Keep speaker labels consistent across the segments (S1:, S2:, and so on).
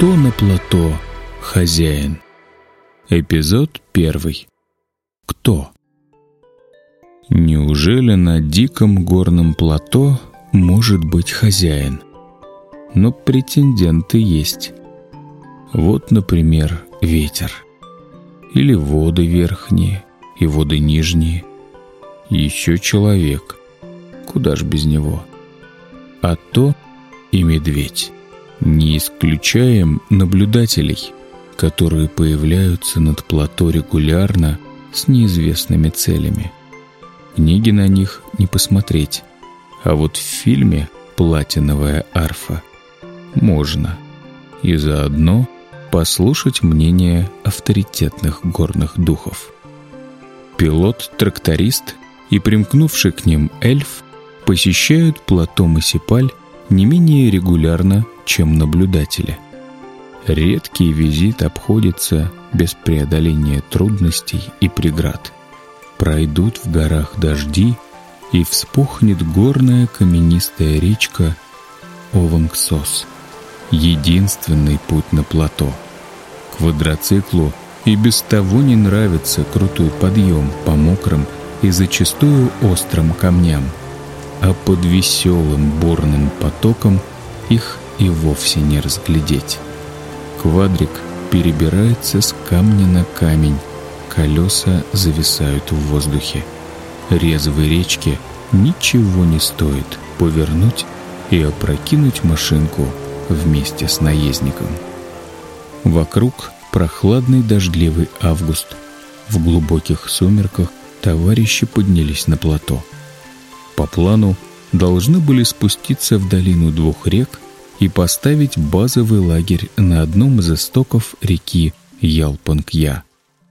S1: Кто на плато хозяин? Эпизод первый. Кто? Неужели на диком горном плато может быть хозяин? Но претенденты есть. Вот, например, ветер. Или воды верхние и воды нижние. Еще человек. Куда ж без него? А то и медведь. Не исключаем наблюдателей, которые появляются над плато регулярно с неизвестными целями. Книги на них не посмотреть, а вот в фильме «Платиновая арфа» можно. И заодно послушать мнение авторитетных горных духов. Пилот, тракторист и примкнувший к ним эльф посещают плато Масипаль не менее регулярно, чем наблюдатели. Редкий визит обходится без преодоления трудностей и преград. Пройдут в горах дожди, и вспухнет горная каменистая речка Овангсос. Единственный путь на плато. Квадроциклу и без того не нравится крутой подъем по мокрым и зачастую острым камням – а под веселым бурным потоком их и вовсе не разглядеть. Квадрик перебирается с камня на камень, колеса зависают в воздухе. Резвой речке ничего не стоит повернуть и опрокинуть машинку вместе с наездником. Вокруг прохладный дождливый август. В глубоких сумерках товарищи поднялись на плато – по плану должны были спуститься в долину двух рек и поставить базовый лагерь на одном из истоков реки Ялпанг-Я,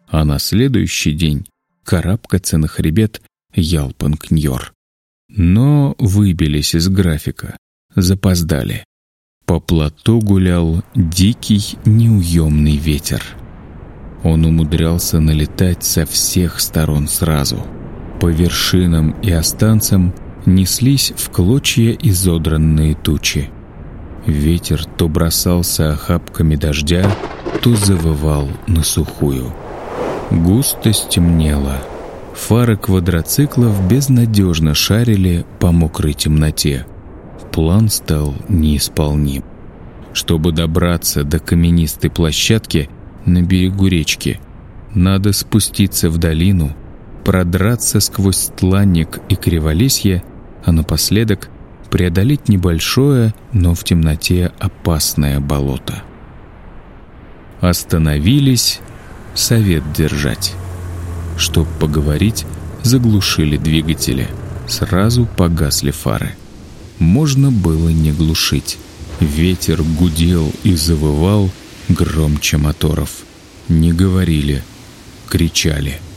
S1: а на следующий день карабкаться на хребет Ялпанг-Ньор. Но выбились из графика, запоздали. По плато гулял дикий неуемный ветер. Он умудрялся налетать со всех сторон сразу — по вершинам и останцам неслись в клочья изодранные тучи. Ветер то бросался охапками дождя, то завывал на сухую. Густо стемнело. Фары квадроциклов безнадежно шарили по мокрой темноте. План стал неисполним. Чтобы добраться до каменистой площадки на берегу речки, надо спуститься в долину — продраться сквозь тланник и криволесье, а напоследок преодолеть небольшое, но в темноте опасное болото. Остановились, совет держать. Чтоб поговорить, заглушили двигатели. Сразу погасли фары. Можно было не глушить. Ветер гудел и завывал громче моторов. Не говорили, кричали —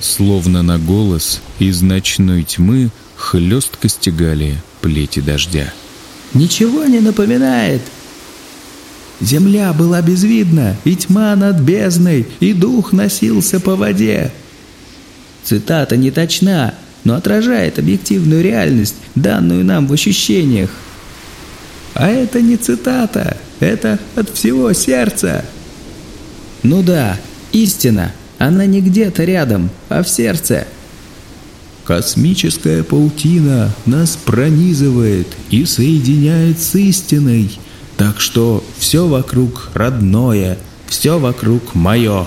S1: Словно на голос из ночной тьмы хлестко стегали плети дождя.
S2: «Ничего не напоминает!» Земля была безвидна, и тьма над бездной, и дух носился по воде. Цитата не точна, но отражает объективную реальность, данную нам в ощущениях. А это не цитата, это от всего сердца. Ну да, истина, она не где-то рядом, а в сердце. Космическая паутина нас пронизывает и соединяет с истиной. Так что все вокруг родное, все вокруг мое.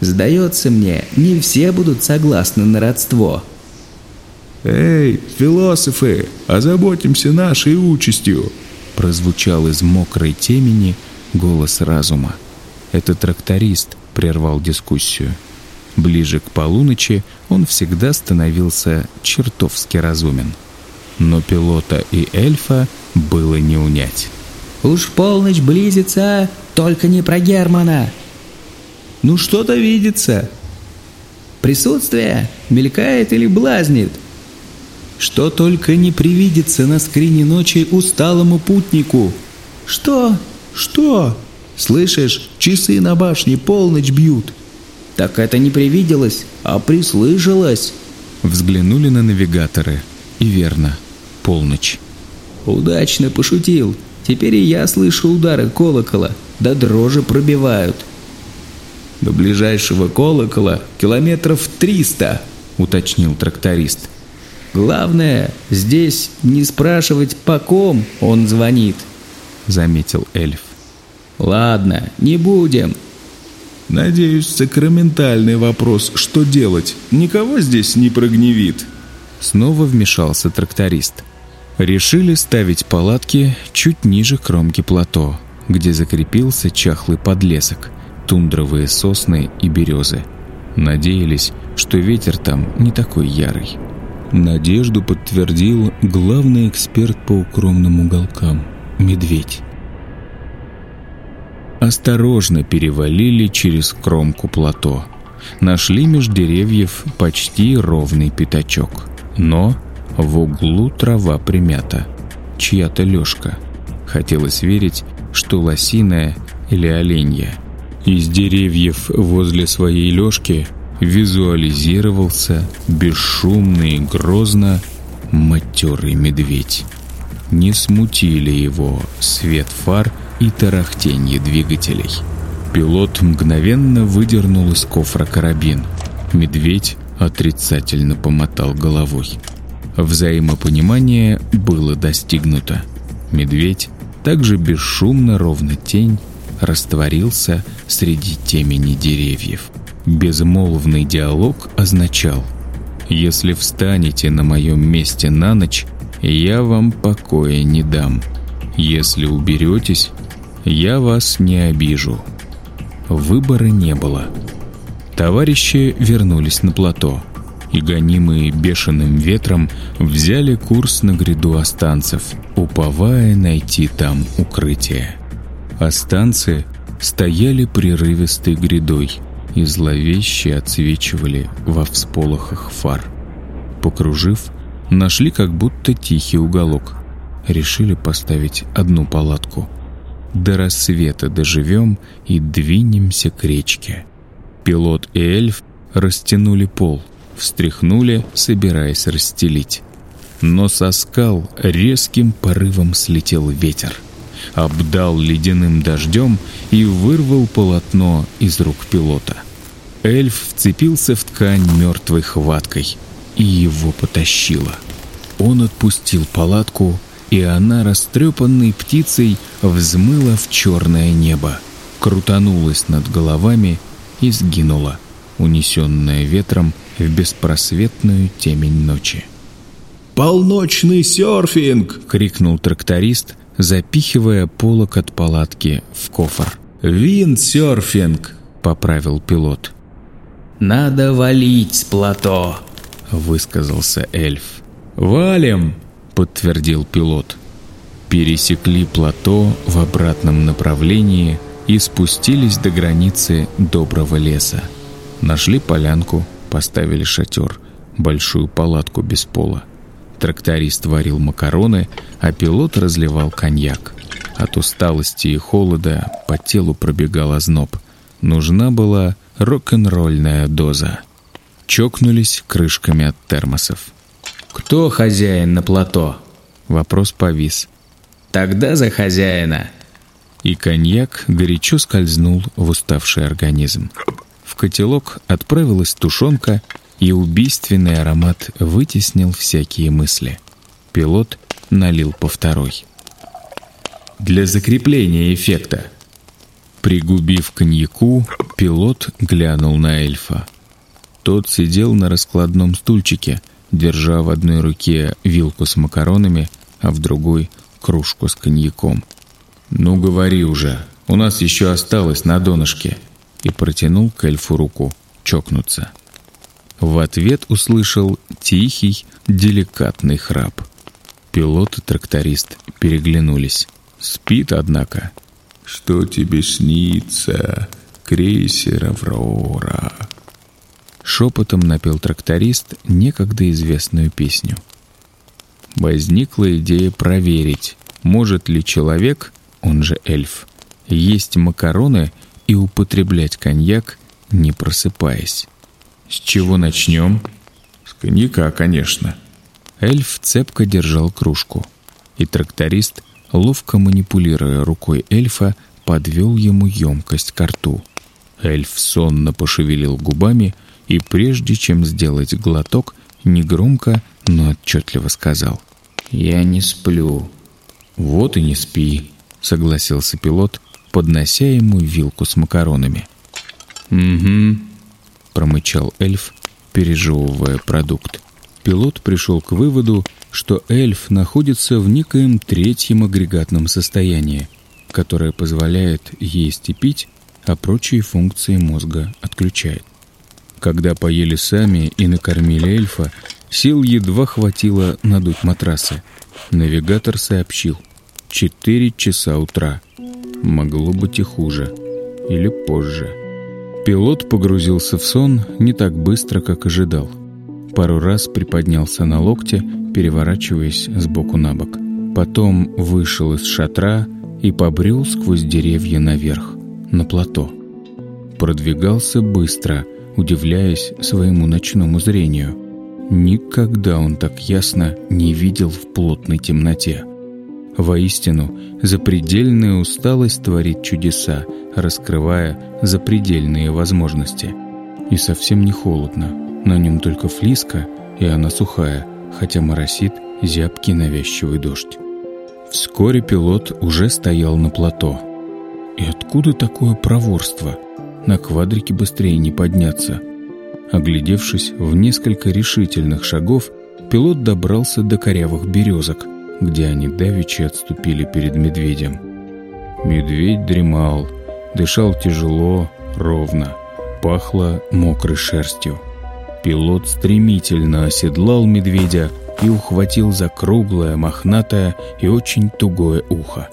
S2: Сдается мне, не все будут согласны на родство.
S3: «Эй, философы, озаботимся нашей участью!»
S1: Прозвучал из мокрой темени голос разума. Это тракторист, прервал дискуссию. Ближе к полуночи он всегда становился чертовски разумен. Но пилота и эльфа было не унять.
S2: «Уж полночь близится, только не про Германа!» «Ну что-то видится!» «Присутствие мелькает или блазнит?» «Что только не привидится на скрине ночи усталому путнику!» «Что? Что?» Слышишь, часы на башне полночь бьют. Так это не привиделось, а прислышалось.
S1: Взглянули на навигаторы. И верно, полночь.
S2: Удачно пошутил. Теперь и я слышу удары колокола, да дрожи пробивают.
S1: До ближайшего колокола километров триста, уточнил тракторист.
S2: Главное, здесь не спрашивать, по ком он звонит, заметил эльф. Ладно, не будем.
S3: Надеюсь, сакраментальный вопрос, что делать, никого здесь не прогневит.
S1: Снова вмешался тракторист. Решили ставить палатки чуть ниже кромки плато, где закрепился чахлый подлесок, тундровые сосны и березы. Надеялись, что ветер там не такой ярый. Надежду подтвердил главный эксперт по укромным уголкам – медведь. Осторожно перевалили через кромку плато. Нашли меж деревьев почти ровный пятачок. Но в углу трава примята. Чья-то лёжка. Хотелось верить, что лосиная или оленья. Из деревьев возле своей лёжки визуализировался бесшумный и грозно матерый медведь. Не смутили его свет фар и тарахтенье двигателей. Пилот мгновенно выдернул из кофра карабин. Медведь отрицательно помотал головой. Взаимопонимание было достигнуто. Медведь также бесшумно, ровно тень, растворился среди темени деревьев. Безмолвный диалог означал «Если встанете на моем месте на ночь, я вам покоя не дам. Если уберетесь, я вас не обижу». Выбора не было. Товарищи вернулись на плато и, гонимые бешеным ветром, взяли курс на гряду останцев, уповая найти там укрытие. Останцы стояли прерывистой грядой и зловеще отсвечивали во всполохах фар. Покружив, нашли как будто тихий уголок. Решили поставить одну палатку. До рассвета доживем и двинемся к речке. Пилот и эльф растянули пол, встряхнули, собираясь расстелить. Но со скал резким порывом слетел ветер, обдал ледяным дождем и вырвал полотно из рук пилота. Эльф вцепился в ткань мертвой хваткой, и его потащило. Он отпустил палатку, и она, растрепанной птицей, взмыла в черное небо, крутанулась над головами и сгинула, унесенная ветром в беспросветную темень ночи.
S3: «Полночный серфинг!»
S1: — крикнул тракторист, запихивая полок от палатки в кофр.
S3: «Виндсерфинг!»
S1: — поправил пилот.
S2: «Надо валить с плато!»
S1: — высказался эльф. «Валим!» — подтвердил пилот. Пересекли плато в обратном направлении — и спустились до границы доброго леса. Нашли полянку, поставили шатер, большую палатку без пола. Тракторист варил макароны, а пилот разливал коньяк. От усталости и холода по телу пробегал озноб. Нужна была рок-н-ролльная доза. Чокнулись крышками от термосов.
S2: «Кто хозяин на плато?»
S1: Вопрос повис.
S2: «Тогда за хозяина!»
S1: и коньяк горячо скользнул в уставший организм. В котелок отправилась тушенка, и убийственный аромат вытеснил всякие мысли. Пилот налил по второй. Для закрепления эффекта. Пригубив коньяку, пилот глянул на эльфа. Тот сидел на раскладном стульчике, держа в одной руке вилку с макаронами, а в другой — кружку с коньяком. «Ну, говори уже, у нас еще осталось на донышке», и протянул к эльфу руку, чокнуться. В ответ услышал тихий, деликатный храп. Пилот и тракторист переглянулись. Спит, однако.
S3: «Что тебе снится, крейсер «Аврора»?»
S1: Шепотом напел тракторист некогда известную песню. Возникла идея проверить, может ли человек он же эльф, есть макароны и употреблять коньяк, не просыпаясь. С чего начнем?
S3: С коньяка, конечно.
S1: Эльф цепко держал кружку, и тракторист ловко манипулируя рукой эльфа, подвел ему емкость к рту. Эльф сонно пошевелил губами и, прежде чем сделать глоток, негромко, но отчетливо сказал «Я не сплю». «Вот и не спи», — согласился пилот, поднося ему вилку с макаронами. «Угу», — промычал эльф, пережевывая продукт. Пилот пришел к выводу, что эльф находится в некоем третьем агрегатном состоянии, которое позволяет есть и пить, а прочие функции мозга отключает. Когда поели сами и накормили эльфа, сил едва хватило надуть матрасы. Навигатор сообщил. Четыре часа утра. Могло быть и хуже. Или позже. Пилот погрузился в сон не так быстро, как ожидал. Пару раз приподнялся на локте, переворачиваясь с боку на бок. Потом вышел из шатра и побрел сквозь деревья наверх, на плато. Продвигался быстро, удивляясь своему ночному зрению. Никогда он так ясно не видел в плотной темноте. Воистину, запредельная усталость творит чудеса, раскрывая запредельные возможности. И совсем не холодно. На нем только флиска, и она сухая, хотя моросит зябкий навязчивый дождь. Вскоре пилот уже стоял на плато. И откуда такое проворство? На квадрике быстрее не подняться. Оглядевшись в несколько решительных шагов, пилот добрался до корявых березок, где они давичи отступили перед медведем. Медведь дремал, дышал тяжело, ровно, пахло мокрой шерстью. Пилот стремительно оседлал медведя и ухватил за круглое, мохнатое и очень тугое ухо.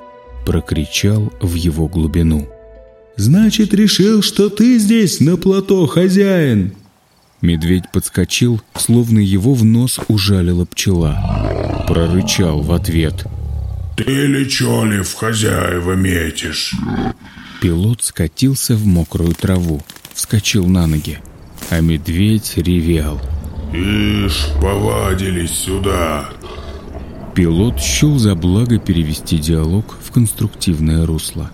S1: Прокричал в его глубину.
S3: «Значит, решил, что ты здесь, на плато, хозяин!»
S1: Медведь подскочил, словно его в нос ужалила пчела. Прорычал в ответ.
S4: «Ты ли чё ли в хозяева метишь?»
S1: Пилот скатился в мокрую траву, вскочил на ноги, а медведь ревел.
S4: «Ишь, повадились сюда!»
S1: Пилот счел за благо перевести диалог в конструктивное русло.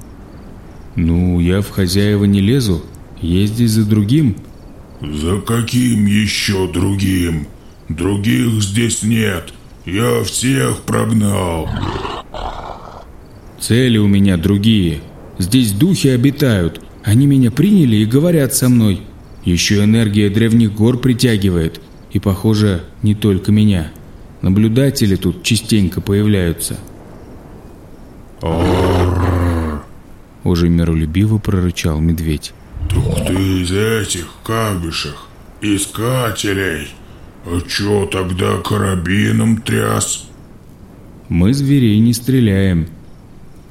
S1: «Ну, я в хозяева не лезу, езди за другим»,
S4: «За каким еще другим? Других здесь нет. Я всех прогнал».
S1: «Цели у меня другие. Здесь духи обитают. Они меня приняли и говорят со мной. Еще энергия древних гор притягивает. И, похоже, не только меня. Наблюдатели тут частенько появляются». Уже миролюбиво прорычал медведь.
S4: «Так ты из этих кабишек, искателей. А чё тогда карабином тряс?»
S1: «Мы зверей не стреляем».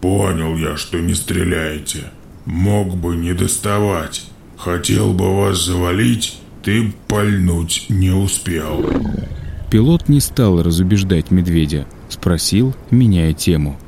S4: «Понял я, что не стреляете. Мог бы не доставать. Хотел бы вас завалить, ты пальнуть не успел».
S1: Пилот не стал разубеждать медведя. Спросил, меняя тему.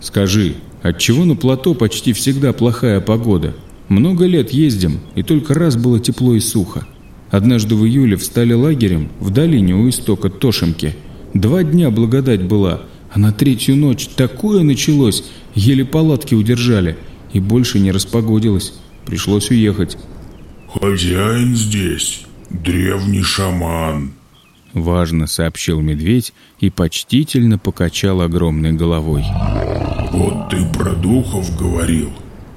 S1: «Скажи, отчего на плато почти всегда плохая погода?» Много лет ездим, и только раз было тепло и сухо. Однажды в июле встали лагерем в долине у истока Тошемки. Два дня благодать была, а на третью ночь такое началось, еле палатки удержали, и больше не распогодилось. Пришлось уехать.
S4: «Хозяин здесь, древний шаман», —
S1: важно сообщил медведь и почтительно покачал огромной головой.
S4: «Вот ты про духов говорил».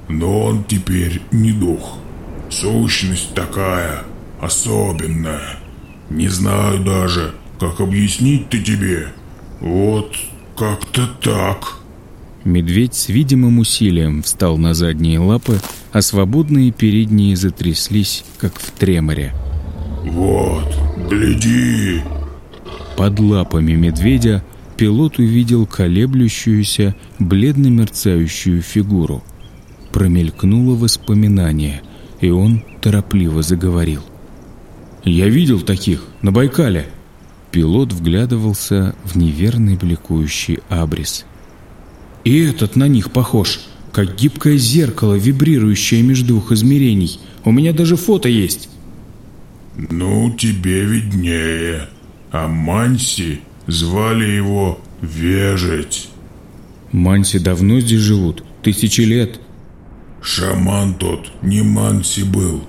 S4: Но он теперь не дух. Сущность такая, особенная. Не знаю даже, как объяснить ты тебе. Вот как-то так.
S1: Медведь с видимым усилием встал на задние лапы, а свободные передние затряслись, как в треморе.
S4: «Вот, гляди!»
S1: Под лапами медведя пилот увидел колеблющуюся, бледно-мерцающую фигуру промелькнуло воспоминание, и он торопливо заговорил. «Я видел таких на Байкале!» Пилот вглядывался в неверный бликующий абрис. «И этот на них похож, как гибкое зеркало, вибрирующее между двух измерений. У меня даже фото есть!»
S4: «Ну, тебе виднее. А Манси звали его Вежить».
S1: Манси давно здесь живут, тысячи лет.
S4: Шаман тот не Манси был,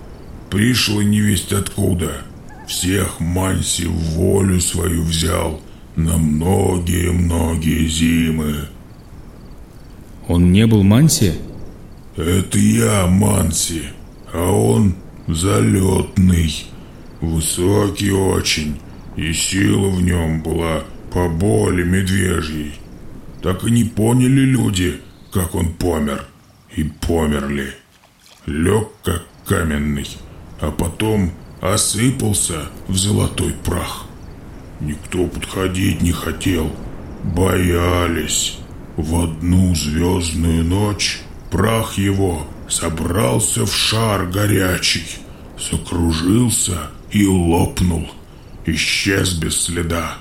S4: пришлый невесть откуда. Всех Манси в волю свою взял на многие-многие зимы.
S1: Он не был Манси?
S4: Это я Манси, а он залетный, высокий очень, и сила в нем была по боли медвежьей. Так и не поняли люди, как он помер. И померли. Лег, как каменный, а потом осыпался в золотой прах. Никто подходить не хотел. Боялись. В одну звездную ночь прах его собрался в шар горячий, закружился и лопнул, исчез без следа.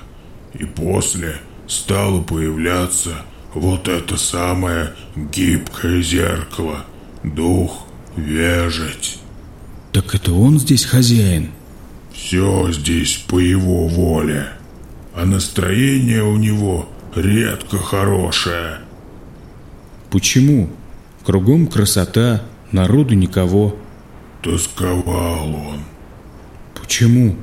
S4: И после стало появляться вот это самое гибкое зеркало, дух вежить.
S1: Так это он здесь хозяин?
S4: Все здесь по его воле, а настроение у него редко хорошее.
S1: Почему? Кругом красота, народу никого.
S4: Тосковал он.
S1: Почему?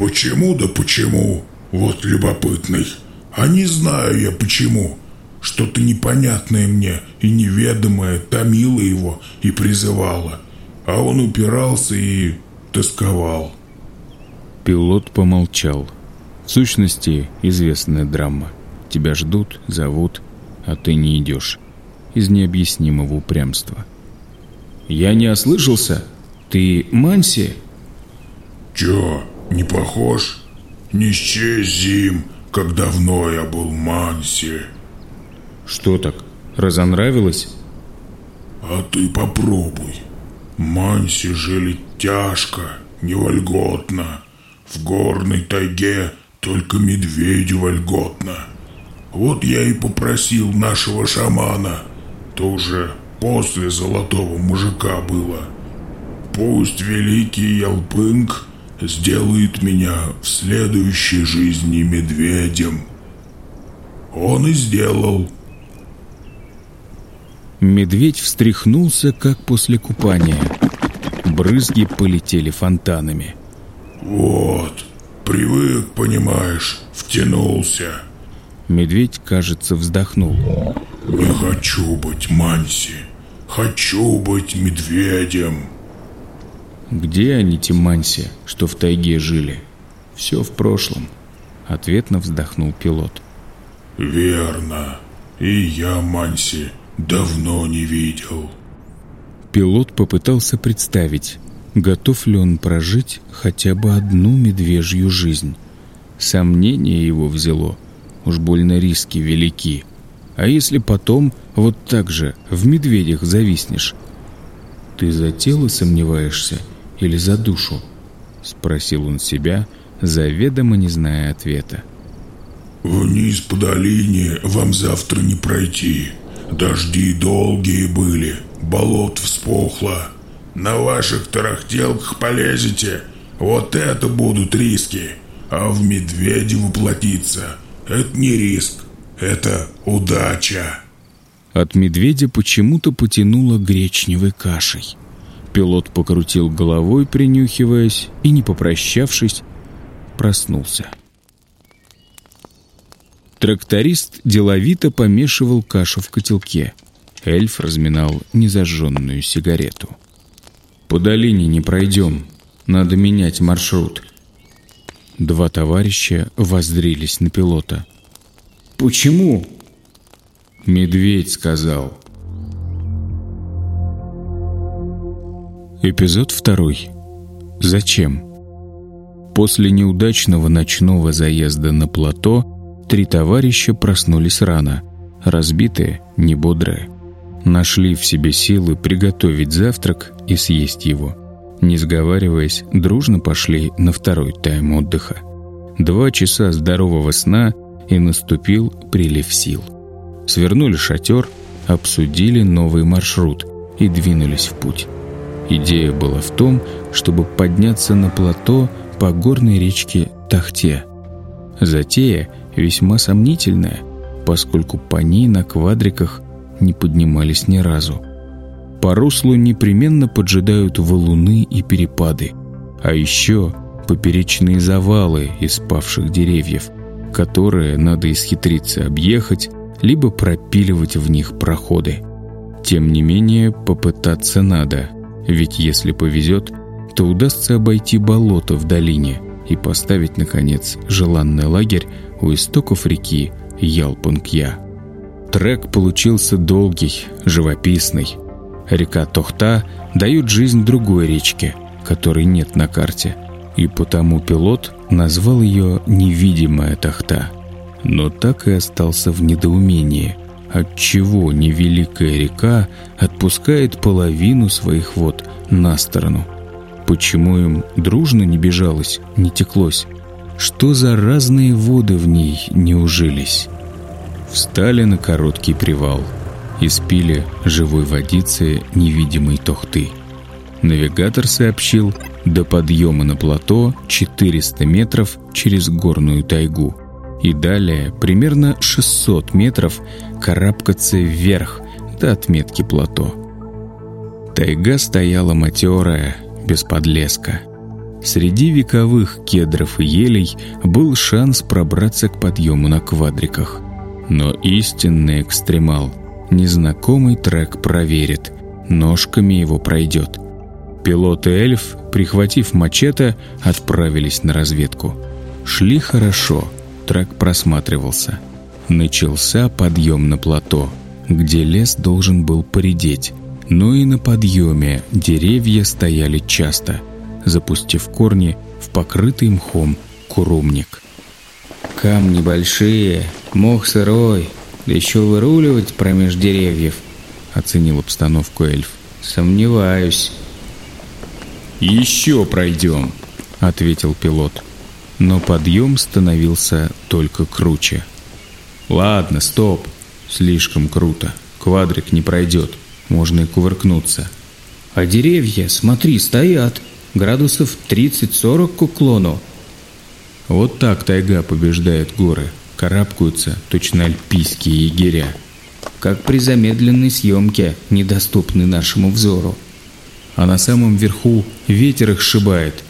S4: Почему да почему? Вот любопытный. А не знаю я почему. Что-то непонятное мне и неведомое томило его и призывало. А он упирался и тосковал.
S1: Пилот помолчал. В сущности, известная драма. Тебя ждут, зовут, а ты не идешь. Из необъяснимого упрямства. «Я не ослышался? Ты Манси?»
S4: «Чё, не похож? Не счесть зим, как давно я был Манси».
S1: «Что так, разонравилось?»
S4: «А ты попробуй. Манси жили тяжко, невольготно. В горной тайге только медведю вольготно. Вот я и попросил нашего шамана, то уже после золотого мужика было. Пусть великий Ялпынг сделает меня в следующей жизни медведем. Он и сделал.
S1: Медведь встряхнулся, как после купания. Брызги полетели фонтанами.
S4: Вот, привык, понимаешь, втянулся.
S1: Медведь, кажется, вздохнул.
S4: Не хочу быть Манси. Хочу быть медведем.
S1: Где они, те Манси, что в тайге жили? Все в прошлом. Ответно вздохнул пилот.
S4: Верно. И я Манси давно не видел.
S1: Пилот попытался представить, готов ли он прожить хотя бы одну медвежью жизнь. Сомнение его взяло. Уж больно риски велики. А если потом вот так же в медведях зависнешь? Ты за тело сомневаешься или за душу? Спросил он себя, заведомо не зная ответа.
S4: Вниз по долине вам завтра не пройти. Дожди долгие были, болот вспухло. На ваших тарахтелках полезете. Вот это будут риски. А в медведе воплотиться – это не риск, это удача.
S1: От медведя почему-то потянуло гречневой кашей. Пилот покрутил головой, принюхиваясь, и, не попрощавшись, проснулся. Тракторист деловито помешивал кашу в котелке. Эльф разминал незажженную сигарету. «По долине не пройдем. Надо менять маршрут». Два товарища воздрились на пилота. «Почему?» «Медведь сказал». Эпизод второй. Зачем? После неудачного ночного заезда на плато три товарища проснулись рано, разбитые, не бодрые. Нашли в себе силы приготовить завтрак и съесть его. Не сговариваясь, дружно пошли на второй тайм отдыха. Два часа здорового сна, и наступил прилив сил. Свернули шатер, обсудили новый маршрут и двинулись в путь. Идея была в том, чтобы подняться на плато по горной речке Тахте. Затея весьма сомнительная. поскольку по ней на квадриках не поднимались ни разу. По руслу непременно поджидают валуны и перепады, а еще поперечные завалы из павших деревьев, которые надо исхитриться объехать, либо пропиливать в них проходы. Тем не менее, попытаться надо, ведь если повезет, то удастся обойти болото в долине и поставить, наконец, желанный лагерь у истоков реки Ялпункья. Трек получился долгий, живописный. Река Тохта дает жизнь другой речке, которой нет на карте, и потому пилот назвал ее «Невидимая Тохта». Но так и остался в недоумении, отчего невеликая река отпускает половину своих вод на сторону. Почему им дружно не бежалось, не теклось? Что за разные воды в ней не ужились? Встали на короткий привал и спили живой водицы невидимой тохты. Навигатор сообщил, до подъема на плато 400 метров через горную тайгу. И далее примерно 600 метров карабкаться вверх до отметки плато. Тайга стояла матерая, без подлеска. Среди вековых кедров и елей был шанс пробраться к подъему на квадриках – но истинный экстремал незнакомый трек проверит, ножками его пройдет. Пилот и эльф, прихватив мачете, отправились на разведку. Шли хорошо, трек просматривался. Начался подъем на плато, где лес должен был поредеть. Но и на подъеме деревья стояли часто, запустив корни в покрытый мхом курумник.
S2: Камни большие, мох сырой, да еще выруливать промеж деревьев, оценил обстановку эльф. Сомневаюсь.
S1: «Еще пройдем», — ответил пилот. Но подъем становился только круче. «Ладно, стоп. Слишком круто. Квадрик не пройдет. Можно и кувыркнуться».
S2: «А деревья, смотри, стоят. Градусов 30-40 к уклону.
S1: Вот так тайга побеждает горы. Карабкаются точно альпийские егеря.
S2: Как при замедленной съемке, недоступны нашему взору.
S1: А на самом верху ветер их сшибает,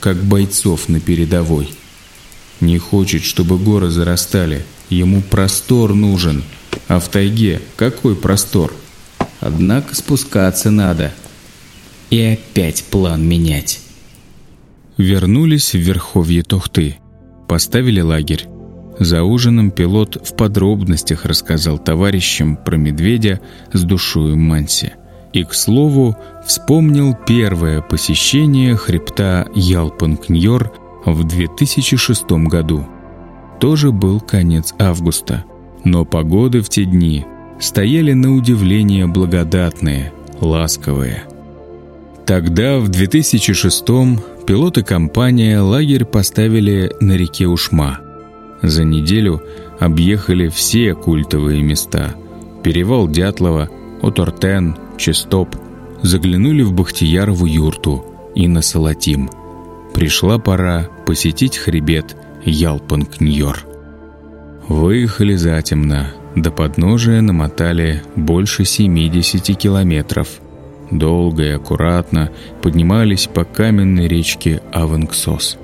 S1: как бойцов на передовой. Не хочет, чтобы горы зарастали. Ему простор нужен. А в тайге какой простор?
S2: Однако спускаться надо. И опять план менять.
S1: Вернулись в Верховье Тохты. Поставили лагерь. За ужином пилот в подробностях рассказал товарищам про медведя с душою Манси. И, к слову, вспомнил первое посещение хребта Ялпанкньор в 2006 году. Тоже был конец августа, но погоды в те дни стояли на удивление благодатные, ласковые. Тогда, в 2006 пилот и компания лагерь поставили на реке Ушма. За неделю объехали все культовые места. Перевал Дятлова, Отортен, Честоп. Заглянули в Бахтиярову юрту и на Салатим. Пришла пора посетить хребет Ялпанкньор. Выехали затемно. До подножия намотали больше 70 километров – долго и аккуратно поднимались по каменной речке Авенксос.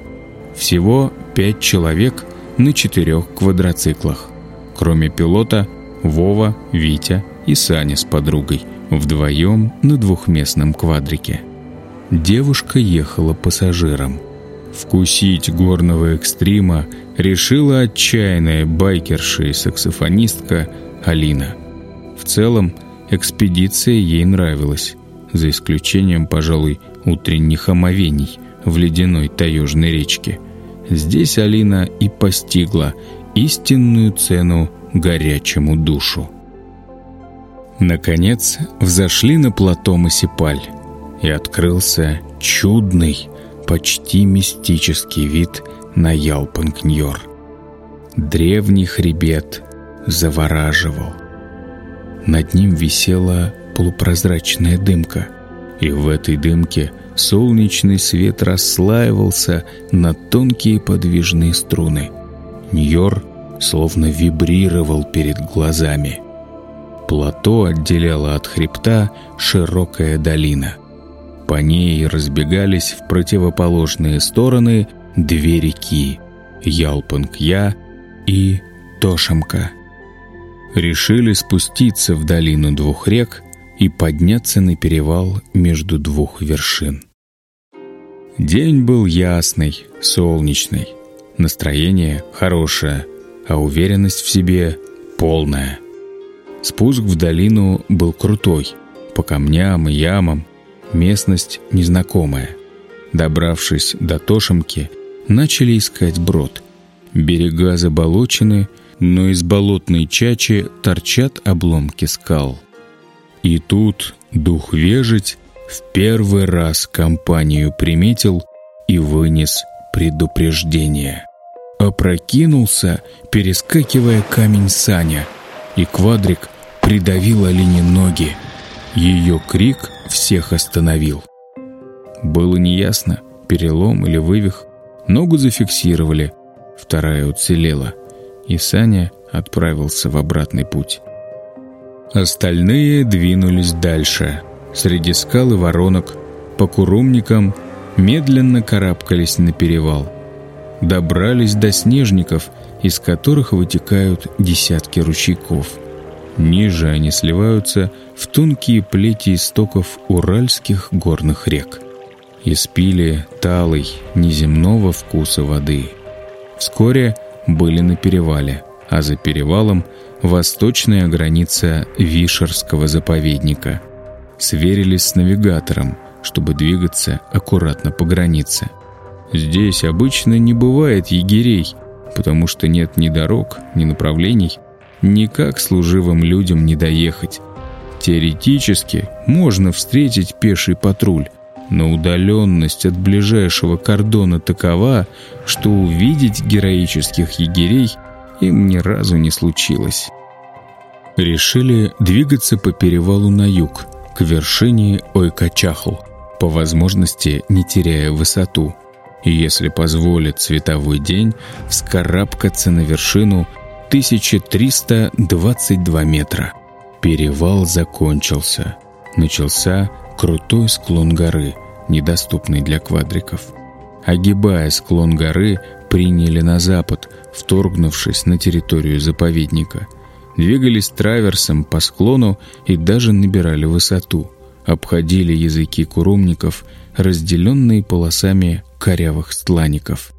S1: Всего пять человек на четырех квадроциклах. Кроме пилота, Вова, Витя и Саня с подругой, вдвоем на двухместном квадрике. Девушка ехала пассажиром. Вкусить горного экстрима решила отчаянная байкерша и саксофонистка Алина. В целом, экспедиция ей нравилась за исключением, пожалуй, утренних омовений в ледяной таежной речке. Здесь Алина и постигла истинную цену горячему душу. Наконец, взошли на плато Масипаль, и открылся чудный, почти мистический вид на Ялпанкньор. Древний хребет завораживал. Над ним висела полупрозрачная дымка, и в этой дымке солнечный свет расслаивался на тонкие подвижные струны. Ньор словно вибрировал перед глазами. Плато отделяло от хребта широкая долина. По ней разбегались в противоположные стороны две реки – Ялпанг-Я и Тошемка. Решили спуститься в долину двух рек и подняться на перевал между двух вершин. День был ясный, солнечный, настроение хорошее, а уверенность в себе полная. Спуск в долину был крутой, по камням и ямам, местность незнакомая. Добравшись до Тошемки, начали искать брод. Берега заболочены, но из болотной чачи торчат обломки скал. И тут дух вежить в первый раз компанию приметил и вынес предупреждение. Опрокинулся, перескакивая камень Саня, и квадрик придавил Алине ноги. Ее крик всех остановил. Было неясно, перелом или вывих. Ногу зафиксировали, вторая уцелела, и Саня отправился в обратный путь. Остальные двинулись дальше — Среди скал и воронок, по курумникам, медленно карабкались на перевал. Добрались до снежников, из которых вытекают десятки ручейков. Ниже они сливаются в тонкие плети истоков уральских горных рек. Испили талой неземного вкуса воды. Вскоре были на перевале, а за перевалом восточная граница Вишерского заповедника – сверились с навигатором, чтобы двигаться аккуратно по границе. Здесь обычно не бывает егерей, потому что нет ни дорог, ни направлений, никак служивым людям не доехать. Теоретически можно встретить пеший патруль, но удаленность от ближайшего кордона такова, что увидеть героических егерей им ни разу не случилось. Решили двигаться по перевалу на юг, к вершине Ойкачахл, по возможности не теряя высоту, и если позволит световой день, вскарабкаться на вершину 1322 метра. Перевал закончился. Начался крутой склон горы, недоступный для квадриков. Огибая склон горы, приняли на запад, вторгнувшись на территорию заповедника – двигались траверсом по склону и даже набирали высоту, обходили языки курумников, разделенные полосами корявых стлаников.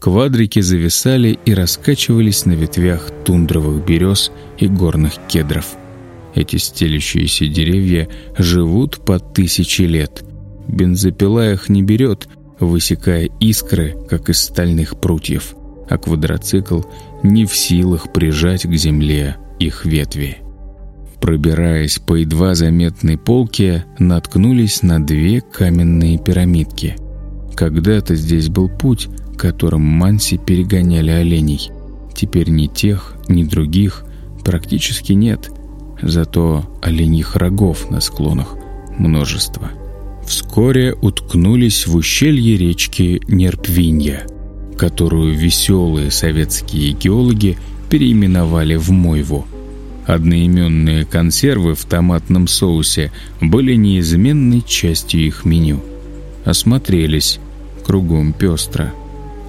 S1: Квадрики зависали и раскачивались на ветвях тундровых берез и горных кедров. Эти стелящиеся деревья живут по тысячи лет. Бензопила их не берет, высекая искры, как из стальных прутьев, а квадроцикл не в силах прижать к земле их ветви. Пробираясь по едва заметной полке, наткнулись на две каменные пирамидки. Когда-то здесь был путь, которым манси перегоняли оленей. Теперь ни тех, ни других практически нет. Зато оленьих рогов на склонах множество. Вскоре уткнулись в ущелье речки Нерпвинья, которую веселые советские геологи переименовали в Мойву. Одноименные консервы в томатном соусе были неизменной частью их меню. Осмотрелись, кругом пестро.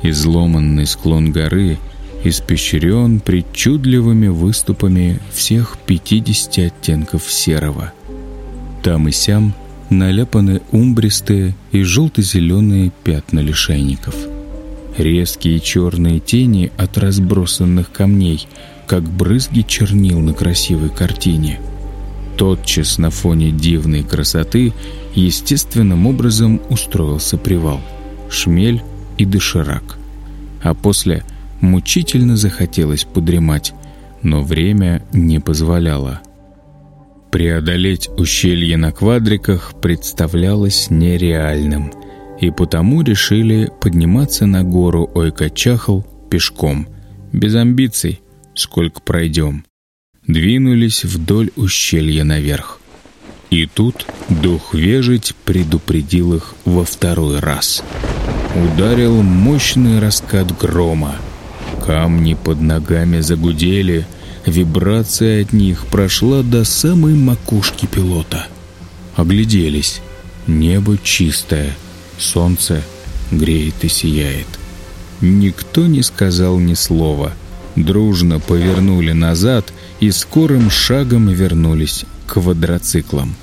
S1: Изломанный склон горы испещрен причудливыми выступами всех 50 оттенков серого. Там и сям наляпаны умбристые и желто-зеленые пятна лишайников – Резкие черные тени от разбросанных камней, как брызги чернил на красивой картине. Тотчас на фоне дивной красоты естественным образом устроился привал, шмель и доширак. А после мучительно захотелось подремать, но время не позволяло. Преодолеть ущелье на квадриках представлялось нереальным – и потому решили подниматься на гору Ойкачахл пешком, без амбиций, сколько пройдем. Двинулись вдоль ущелья наверх. И тут дух вежить предупредил их во второй раз. Ударил мощный раскат грома. Камни под ногами загудели, вибрация от них прошла до самой макушки пилота. Огляделись. Небо чистое, солнце греет и сияет. Никто не сказал ни слова. Дружно повернули назад и скорым шагом вернулись к квадроциклам.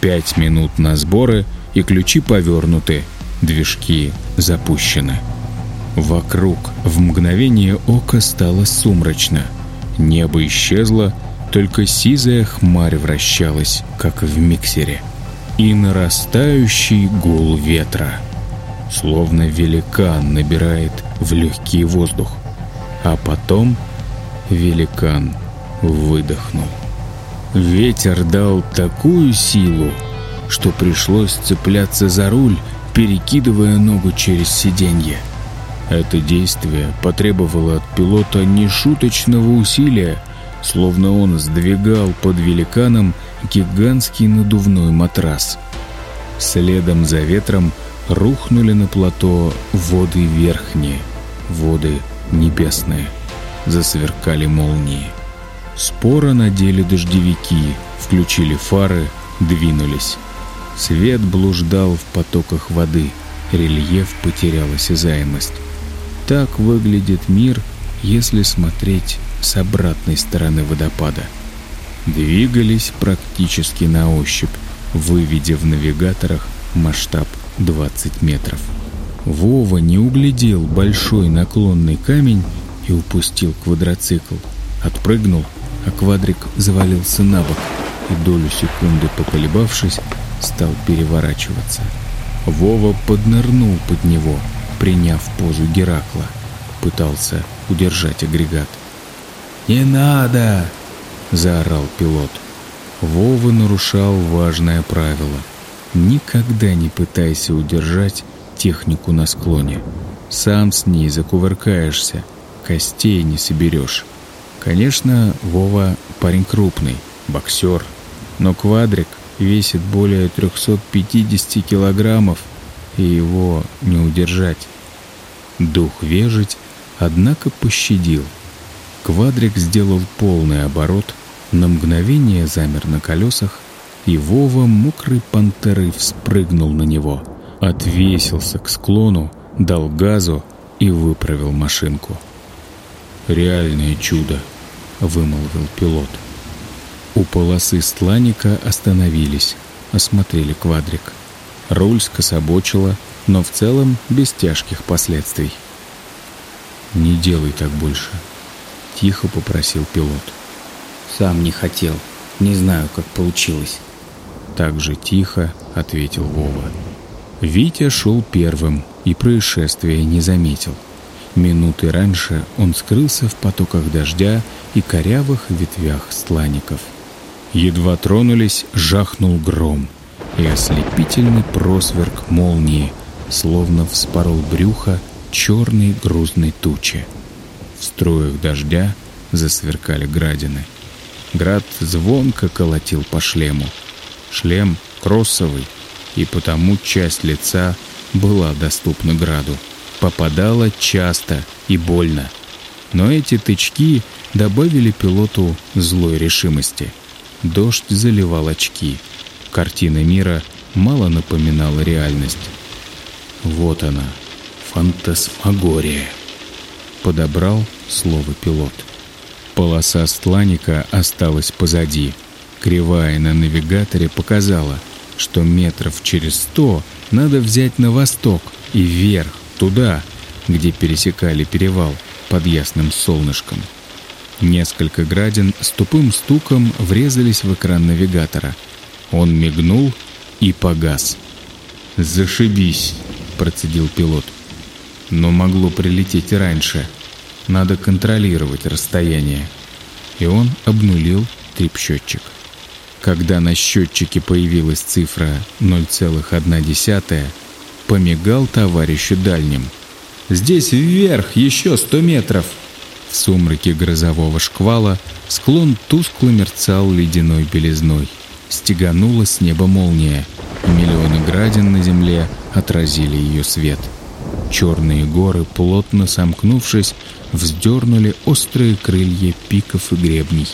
S1: Пять минут на сборы, и ключи повернуты, движки запущены. Вокруг в мгновение ока стало сумрачно. Небо исчезло, только сизая хмарь вращалась, как в миксере. И нарастающий гул ветра. Словно великан набирает в легкий воздух. А потом великан выдохнул. Ветер дал такую силу, что пришлось цепляться за руль, перекидывая ногу через сиденье. Это действие потребовало от пилота нешуточного усилия, словно он сдвигал под великаном гигантский надувной матрас. Следом за ветром рухнули на плато воды верхние, воды небесные. Засверкали молнии. Споро надели дождевики, включили фары, двинулись. Свет блуждал в потоках воды, рельеф потерял осязаемость. Так выглядит мир, если смотреть с обратной стороны водопада. Двигались практически на ощупь, выведя в навигаторах масштаб 20 метров. Вова не углядел большой наклонный камень и упустил квадроцикл. Отпрыгнул, а квадрик завалился на бок и долю секунды поколебавшись, стал переворачиваться. Вова поднырнул под него, приняв позу Геракла. Пытался удержать агрегат.
S2: «Не надо!»
S1: — заорал пилот. Вова нарушал важное правило. Никогда не пытайся удержать технику на склоне. Сам с ней закувыркаешься, костей не соберешь. Конечно, Вова парень крупный, боксер, но квадрик весит более 350 килограммов, и его не удержать. Дух вежить, однако, пощадил. Квадрик сделал полный оборот, на мгновение замер на колесах, и Вова мокрой пантерой вспрыгнул на него, отвесился к склону, дал газу и выправил машинку. «Реальное чудо», — вымолвил пилот. У полосы стланика остановились, осмотрели квадрик. Руль скособочило, но в целом без тяжких последствий. «Не делай так больше», — тихо попросил пилот.
S2: «Сам не хотел. Не знаю, как получилось».
S1: Так же тихо ответил Вова. Витя шел первым и происшествия не заметил. Минуты раньше он скрылся в потоках дождя и корявых ветвях стланников. Едва тронулись, жахнул гром, и ослепительный просверк молнии, словно вспорол брюхо черной грузной тучи. В струях дождя засверкали градины. Град звонко колотил по шлему. Шлем кроссовый, и потому часть лица была доступна граду. Попадала часто и больно. Но эти тычки добавили пилоту злой решимости — Дождь заливал очки. Картина мира мало напоминала реальность. Вот она, фантасмагория. Подобрал слово пилот. Полоса стланика осталась позади. Кривая на навигаторе показала, что метров через сто надо взять на восток и вверх, туда, где пересекали перевал под ясным солнышком. Несколько градин с тупым стуком врезались в экран навигатора. Он мигнул и погас. «Зашибись!» — процедил пилот. «Но могло прилететь и раньше. Надо контролировать расстояние». И он обнулил трипсчетчик. Когда на счетчике появилась цифра 0,1, помигал товарищу дальним. «Здесь вверх, еще сто метров!» В сумраке грозового шквала склон тускло мерцал ледяной белизной. Стеганула с неба молния. Миллионы градин на земле отразили ее свет. Черные горы, плотно сомкнувшись, вздернули острые крылья пиков и гребней.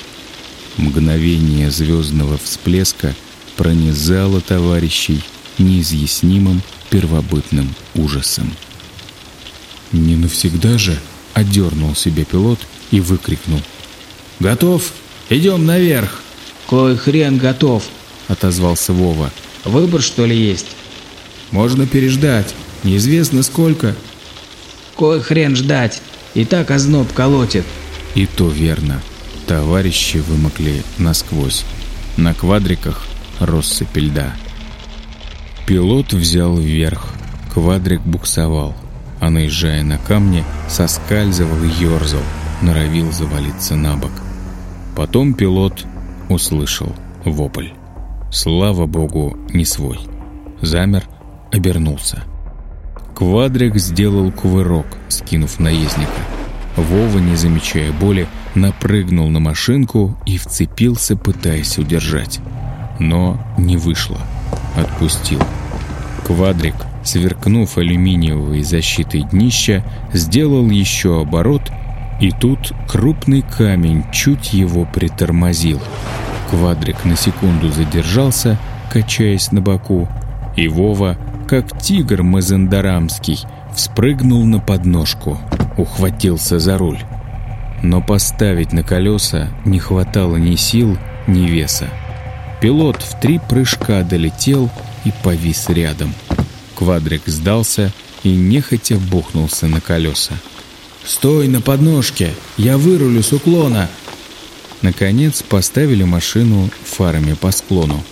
S1: Мгновение звездного всплеска пронизало товарищей неизъяснимым первобытным ужасом. «Не навсегда же!» — одернул себе пилот и выкрикнул. «Готов? Идем наверх!»
S2: «Кой хрен готов?»
S1: — отозвался Вова.
S2: «Выбор, что ли, есть?»
S1: «Можно переждать. Неизвестно сколько».
S2: «Кой хрен ждать? И так озноб колотит».
S1: И то верно. Товарищи вымокли насквозь. На квадриках россыпь льда. Пилот взял вверх. Квадрик буксовал, а наезжая на камни, соскальзывал и ерзал, норовил завалиться на бок. Потом пилот услышал вопль. Слава богу, не свой. Замер, обернулся. Квадрик сделал кувырок, скинув наездника. Вова, не замечая боли, напрыгнул на машинку и вцепился, пытаясь удержать. Но не вышло. Отпустил. Квадрик, сверкнув алюминиевой защитой днища, сделал еще оборот, и тут крупный камень чуть его притормозил. Квадрик на секунду задержался, качаясь на боку, и Вова, как тигр Мазандарамский, вспрыгнул на подножку, ухватился за руль. Но поставить на колеса не хватало ни сил, ни веса. Пилот в три прыжка долетел и повис рядом. Квадрик сдался и нехотя бухнулся на колеса. «Стой на подножке! Я вырулю с уклона!» Наконец поставили машину фарами по склону.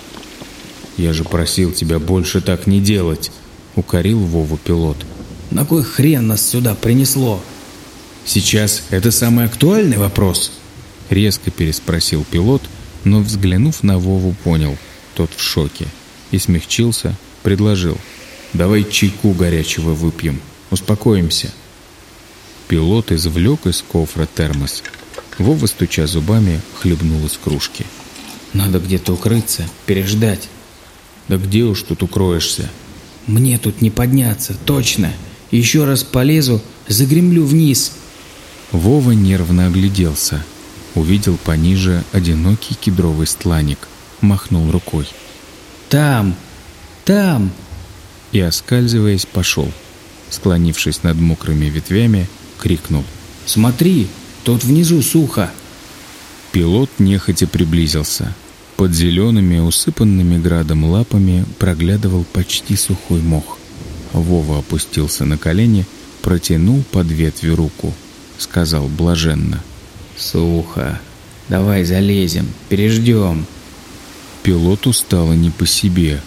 S1: «Я же просил тебя больше так не делать!» — укорил Вову пилот.
S2: «На кой хрен нас сюда принесло?»
S1: «Сейчас это самый актуальный вопрос?» Резко переспросил пилот, но, взглянув на Вову, понял, тот в шоке. И смягчился, предложил. «Давай чайку горячего выпьем, успокоимся». Пилот извлек из кофра термос. Вова, стуча зубами, хлебнул из кружки.
S2: «Надо где-то укрыться, переждать».
S1: «Да где уж тут укроешься?»
S2: «Мне тут не подняться, точно. Еще раз полезу, загремлю вниз».
S1: Вова нервно огляделся. Увидел пониже одинокий кедровый стланик. Махнул рукой.
S2: «Там! Там!»
S1: И, оскальзываясь, пошел. Склонившись над мокрыми ветвями, крикнул.
S2: «Смотри, тут внизу сухо!»
S1: Пилот нехотя приблизился. Под зелеными, усыпанными градом лапами проглядывал почти сухой мох. Вова опустился на колени, протянул под ветви руку. Сказал блаженно.
S2: «Сухо. Давай залезем, переждем».
S1: Пилоту стало не по себе.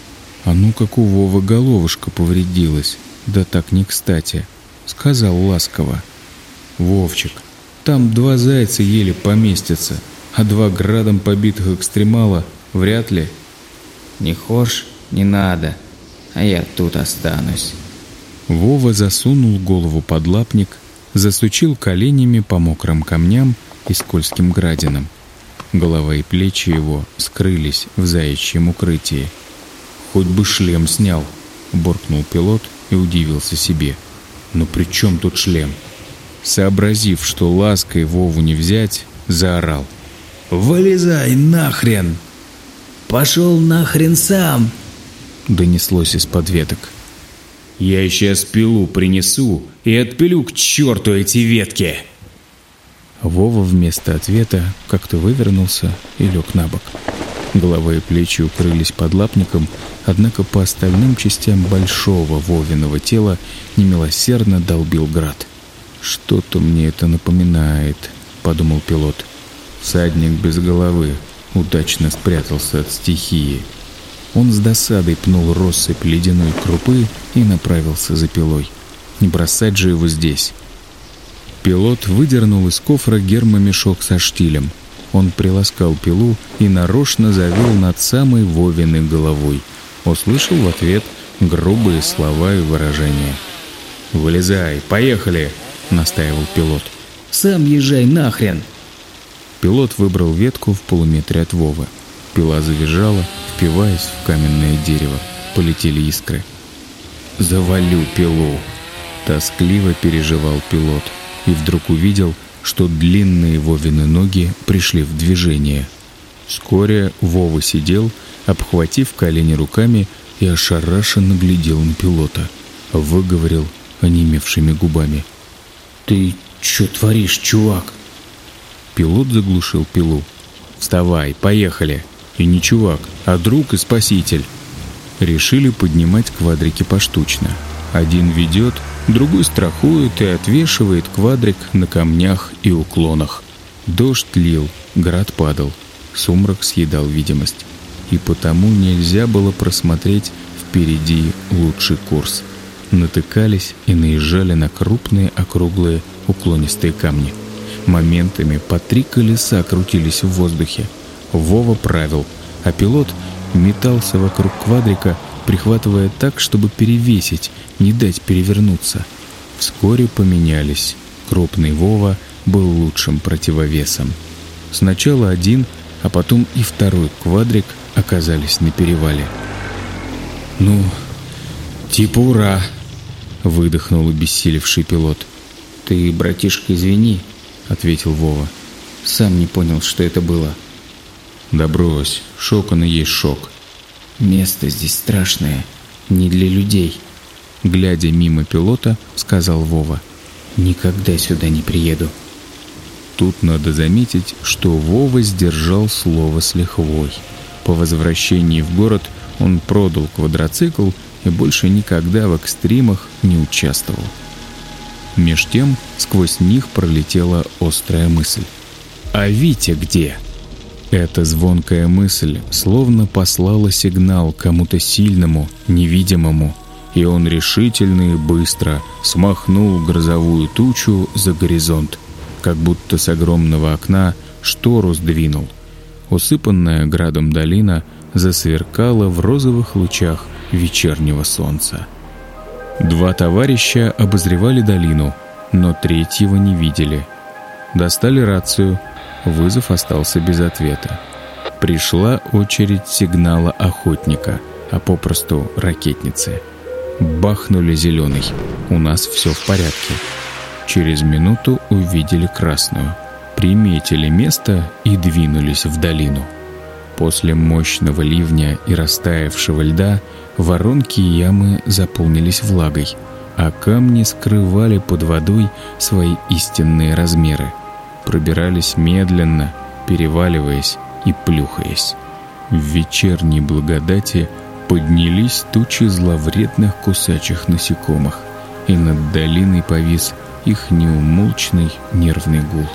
S1: А ну как у Вовы головушка повредилась. Да так не кстати. Сказал ласково. «Вовчик, там два зайца еле поместятся, а два градом побитых экстремала вряд ли».
S2: «Не хошь, не надо, а я тут останусь».
S1: Вова засунул голову под лапник, засучил коленями по мокрым камням и скользким градинам. Голова и плечи его скрылись в заячьем укрытии. «Хоть бы шлем снял», — буркнул пилот и удивился себе. «Но при чем тут шлем?» Сообразив, что лаской Вову не взять, заорал.
S2: «Вылезай нахрен! Пошел нахрен сам!»
S1: Донеслось из-под веток. «Я сейчас пилу принесу и отпилю к черту эти ветки!» Вова вместо ответа как-то вывернулся и лег на бок. Голова и плечи укрылись под лапником, однако по остальным частям большого Вовиного тела немилосердно долбил град. «Что-то мне это напоминает», — подумал пилот. Всадник без головы удачно спрятался от стихии. Он с досадой пнул россыпь ледяной крупы и направился за пилой. Не бросать же его здесь. Пилот выдернул из кофра гермомешок со штилем. Он приласкал пилу и нарочно завел над самой Вовиной головой. Услышал в ответ грубые слова и выражения. «Вылезай, поехали!» — настаивал пилот.
S2: «Сам езжай нахрен!»
S1: Пилот выбрал ветку в полуметре от Вовы. Пила завизжала, впиваясь в каменное дерево. Полетели искры. «Завалю пилу!» — тоскливо переживал пилот. и вдруг увидел, что длинные Вовины ноги пришли в движение. Вскоре Вова сидел, обхватив колени руками и ошарашенно глядел на пилота. Выговорил онемевшими губами.
S2: «Ты что творишь, чувак?»
S1: Пилот заглушил пилу. «Вставай, поехали!» И не чувак, а друг и спаситель. Решили поднимать квадрики поштучно. Один ведет, другой страхует и отвешивает квадрик на камнях и уклонах. Дождь лил, град падал, сумрак съедал видимость. И потому нельзя было просмотреть впереди лучший курс. Натыкались и наезжали на крупные округлые уклонистые камни. Моментами по три колеса крутились в воздухе. Вова правил, а пилот метался вокруг квадрика, прихватывая так, чтобы перевесить, не дать перевернуться. Вскоре поменялись. Крупный Вова был лучшим противовесом. Сначала один, а потом и второй квадрик оказались на перевале. «Ну, типа ура!» — выдохнул обессилевший пилот.
S2: «Ты, братишка, извини», — ответил Вова. «Сам не понял, что это было».
S1: «Да брось, шок он и есть шок».
S2: «Место здесь страшное, не для людей», —
S1: глядя мимо пилота, сказал Вова.
S2: «Никогда сюда не приеду».
S1: Тут надо заметить, что Вова сдержал слово с лихвой. По возвращении в город он продал квадроцикл и больше никогда в экстримах не участвовал. Меж тем сквозь них пролетела острая мысль. «А Витя где?» Эта звонкая мысль словно послала сигнал кому-то сильному, невидимому, и он решительно и быстро смахнул грозовую тучу за горизонт, как будто с огромного окна штору сдвинул. Усыпанная градом долина засверкала в розовых лучах вечернего солнца. Два товарища обозревали долину, но третьего не видели. Достали рацию — Вызов остался без ответа. Пришла очередь сигнала охотника, а попросту ракетницы. Бахнули зеленый. У нас все в порядке. Через минуту увидели красную. Приметили место и двинулись в долину. После мощного ливня и растаявшего льда воронки и ямы заполнились влагой, а камни скрывали под водой свои истинные размеры – пробирались медленно, переваливаясь и плюхаясь. В вечерней благодати поднялись тучи зловредных кусачих насекомых, и над долиной повис их неумолчный нервный гул.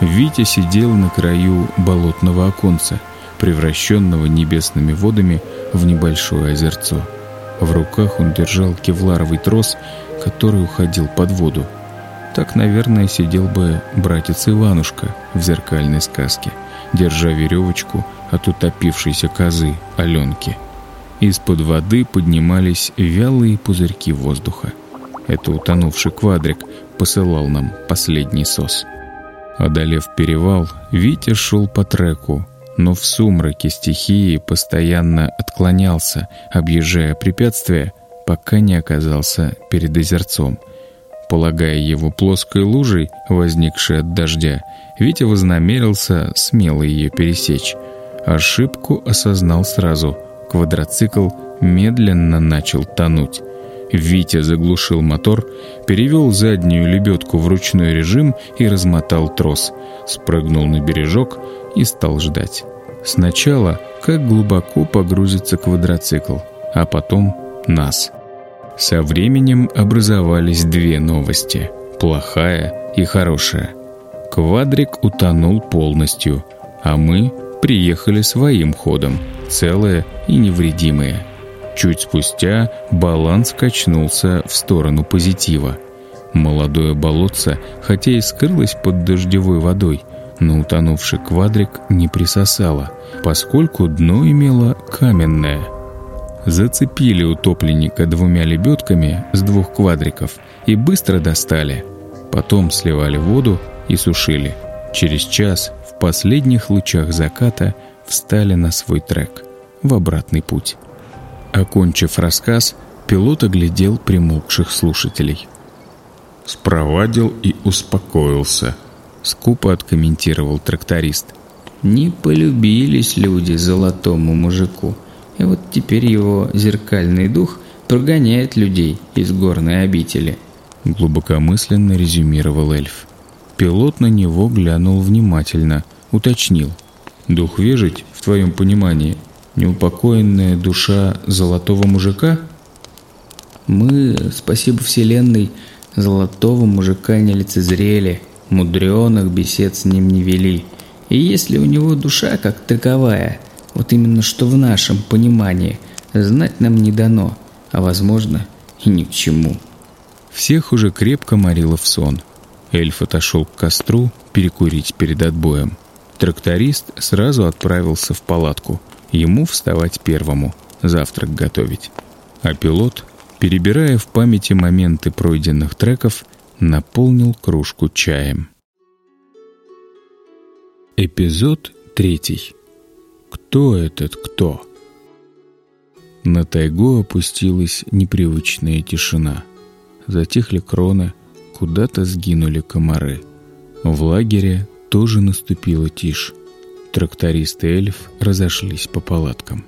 S1: Витя сидел на краю болотного оконца, превращенного небесными водами в небольшое озерцо. В руках он держал кевларовый трос, который уходил под воду, так, наверное, сидел бы братец Иванушка в зеркальной сказке, держа веревочку от утопившейся козы Аленки. Из-под воды поднимались вялые пузырьки воздуха. Это утонувший квадрик посылал нам последний сос. Одолев перевал, Витя шел по треку, но в сумраке стихии постоянно отклонялся, объезжая препятствия, пока не оказался перед озерцом – полагая его плоской лужей, возникшей от дождя, Витя вознамерился смело ее пересечь. Ошибку осознал сразу. Квадроцикл медленно начал тонуть. Витя заглушил мотор, перевел заднюю лебедку в ручной режим и размотал трос, спрыгнул на бережок и стал ждать. Сначала, как глубоко погрузится квадроцикл, а потом нас. Со временем образовались две новости – плохая и хорошая. Квадрик утонул полностью, а мы приехали своим ходом, целые и невредимые. Чуть спустя баланс качнулся в сторону позитива. Молодое болотце, хотя и скрылось под дождевой водой, но утонувший квадрик не присосало, поскольку дно имело каменное – зацепили утопленника двумя лебедками с двух квадриков и быстро достали. Потом сливали воду и сушили. Через час в последних лучах заката встали на свой трек в обратный путь. Окончив рассказ, пилот оглядел примолкших слушателей. спровадил и успокоился», — скупо откомментировал тракторист.
S2: «Не полюбились люди золотому мужику, и вот теперь его зеркальный дух прогоняет людей из горной обители», —
S1: глубокомысленно резюмировал эльф. Пилот на него глянул внимательно, уточнил. «Дух вежить, в твоем понимании, неупокоенная душа золотого мужика?»
S2: «Мы, спасибо Вселенной, золотого мужика не лицезрели, мудреных бесед с ним не вели. И если у него душа как таковая, вот именно что в нашем понимании, знать нам не дано, а возможно и ни к чему».
S1: Всех уже крепко морило в сон – Эльф отошел к костру перекурить перед отбоем. Тракторист сразу отправился в палатку. Ему вставать первому, завтрак готовить. А пилот, перебирая в памяти моменты пройденных треков, наполнил кружку чаем. Эпизод третий. Кто этот кто? На тайгу опустилась непривычная тишина. Затихли кроны, куда-то сгинули комары. В лагере тоже наступила тишь. Тракторист и эльф разошлись по палаткам.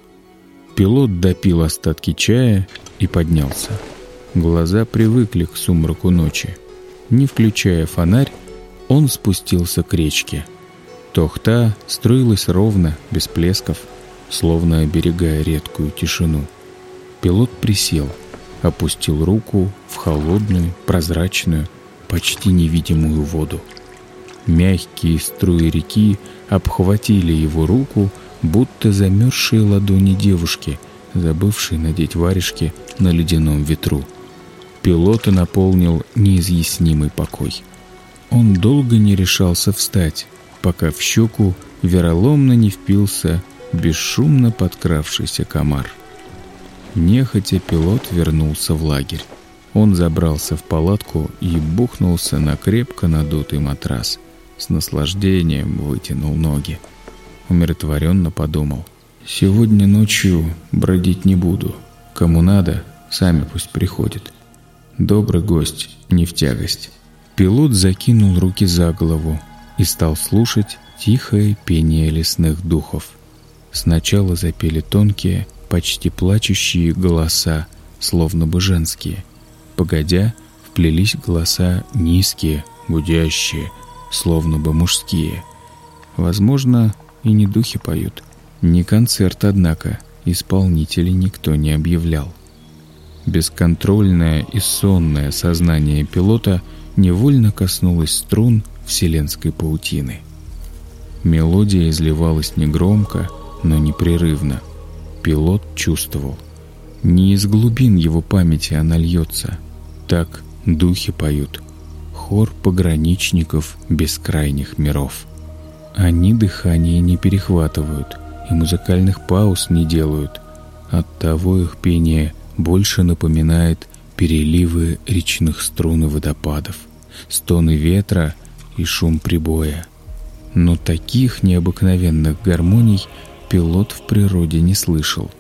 S1: Пилот допил остатки чая и поднялся. Глаза привыкли к сумраку ночи. Не включая фонарь, он спустился к речке. Тохта строилась ровно, без плесков, словно оберегая редкую тишину. Пилот присел, опустил руку в холодную, прозрачную, почти невидимую воду. Мягкие струи реки обхватили его руку, будто замерзшие ладони девушки, забывшей надеть варежки на ледяном ветру. Пилота наполнил неизъяснимый покой. Он долго не решался встать, пока в щеку вероломно не впился бесшумно подкравшийся комар. Нехотя пилот вернулся в лагерь. Он забрался в палатку и бухнулся на крепко надутый матрас. С наслаждением вытянул ноги. Умиротворенно подумал. «Сегодня ночью бродить не буду. Кому надо, сами пусть приходят. Добрый гость, не в тягость». Пилот закинул руки за голову и стал слушать тихое пение лесных духов. Сначала запели тонкие, почти плачущие голоса, словно бы женские – Погодя, вплелись голоса низкие, гудящие, словно бы мужские. Возможно, и не духи поют. Не концерт, однако, исполнителей никто не объявлял. Бесконтрольное и сонное сознание пилота невольно коснулось струн вселенской паутины. Мелодия изливалась негромко, но непрерывно. Пилот чувствовал. Не из глубин его памяти она льется, так духи поют. Хор пограничников бескрайних миров. Они дыхание не перехватывают и музыкальных пауз не делают. Оттого их пение больше напоминает переливы речных струн и водопадов, стоны ветра и шум прибоя. Но таких необыкновенных гармоний пилот в природе не слышал.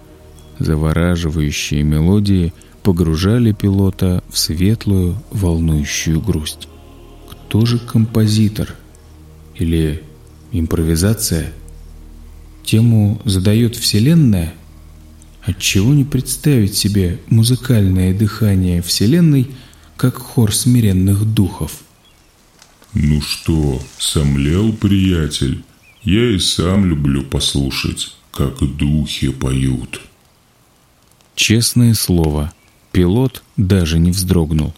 S1: Завораживающие мелодии погружали пилота в светлую, волнующую грусть. Кто же композитор? Или импровизация? Тему задает Вселенная? Отчего не представить себе музыкальное дыхание Вселенной, как хор смиренных духов?
S4: «Ну что, сомлел, приятель? Я и сам люблю послушать, как духи поют».
S1: Честное слово – Пилот даже не вздрогнул.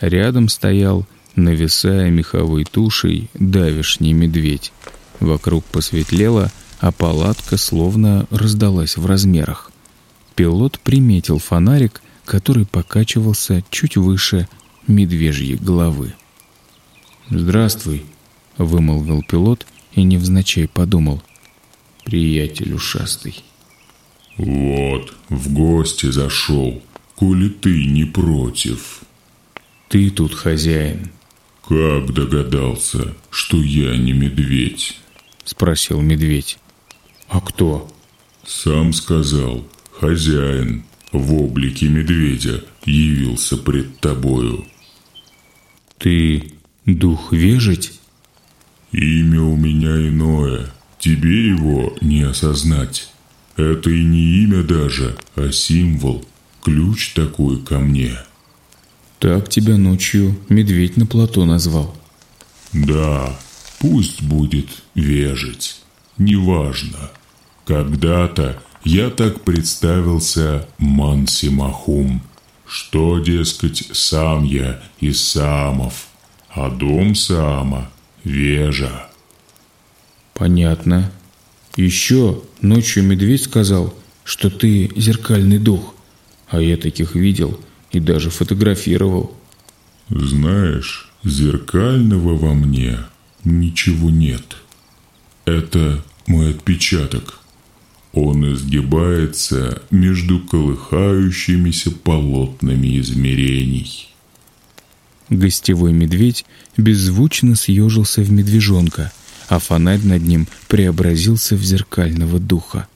S1: Рядом стоял, нависая меховой тушей, давишний медведь. Вокруг посветлело, а палатка словно раздалась в размерах. Пилот приметил фонарик, который покачивался чуть выше медвежьей головы. «Здравствуй», — вымолвил пилот и невзначай подумал. «Приятель ушастый».
S4: «Вот, в гости зашел», коли ты не против.
S1: Ты тут хозяин.
S4: Как догадался, что я не медведь?
S1: Спросил медведь. А кто?
S4: Сам сказал, хозяин в облике медведя явился пред тобою.
S5: Ты дух вежить?
S1: Имя у меня иное. Тебе его не осознать. Это и не имя даже, а символ. Ключ такой ко мне.
S5: Так тебя ночью медведь на плато назвал.
S1: Да, пусть будет вежить. Неважно. Когда-то я так представился Манси Махум, что, дескать, сам я из Самов, а дом Сама – Вежа.
S5: Понятно. Еще ночью медведь сказал, что ты зеркальный дух, а я таких видел и даже фотографировал.
S1: Знаешь, зеркального во мне ничего нет. Это мой отпечаток. Он изгибается между колыхающимися полотнами измерений.
S5: Гостевой медведь беззвучно съежился в медвежонка, а фонарь над ним преобразился в зеркального духа.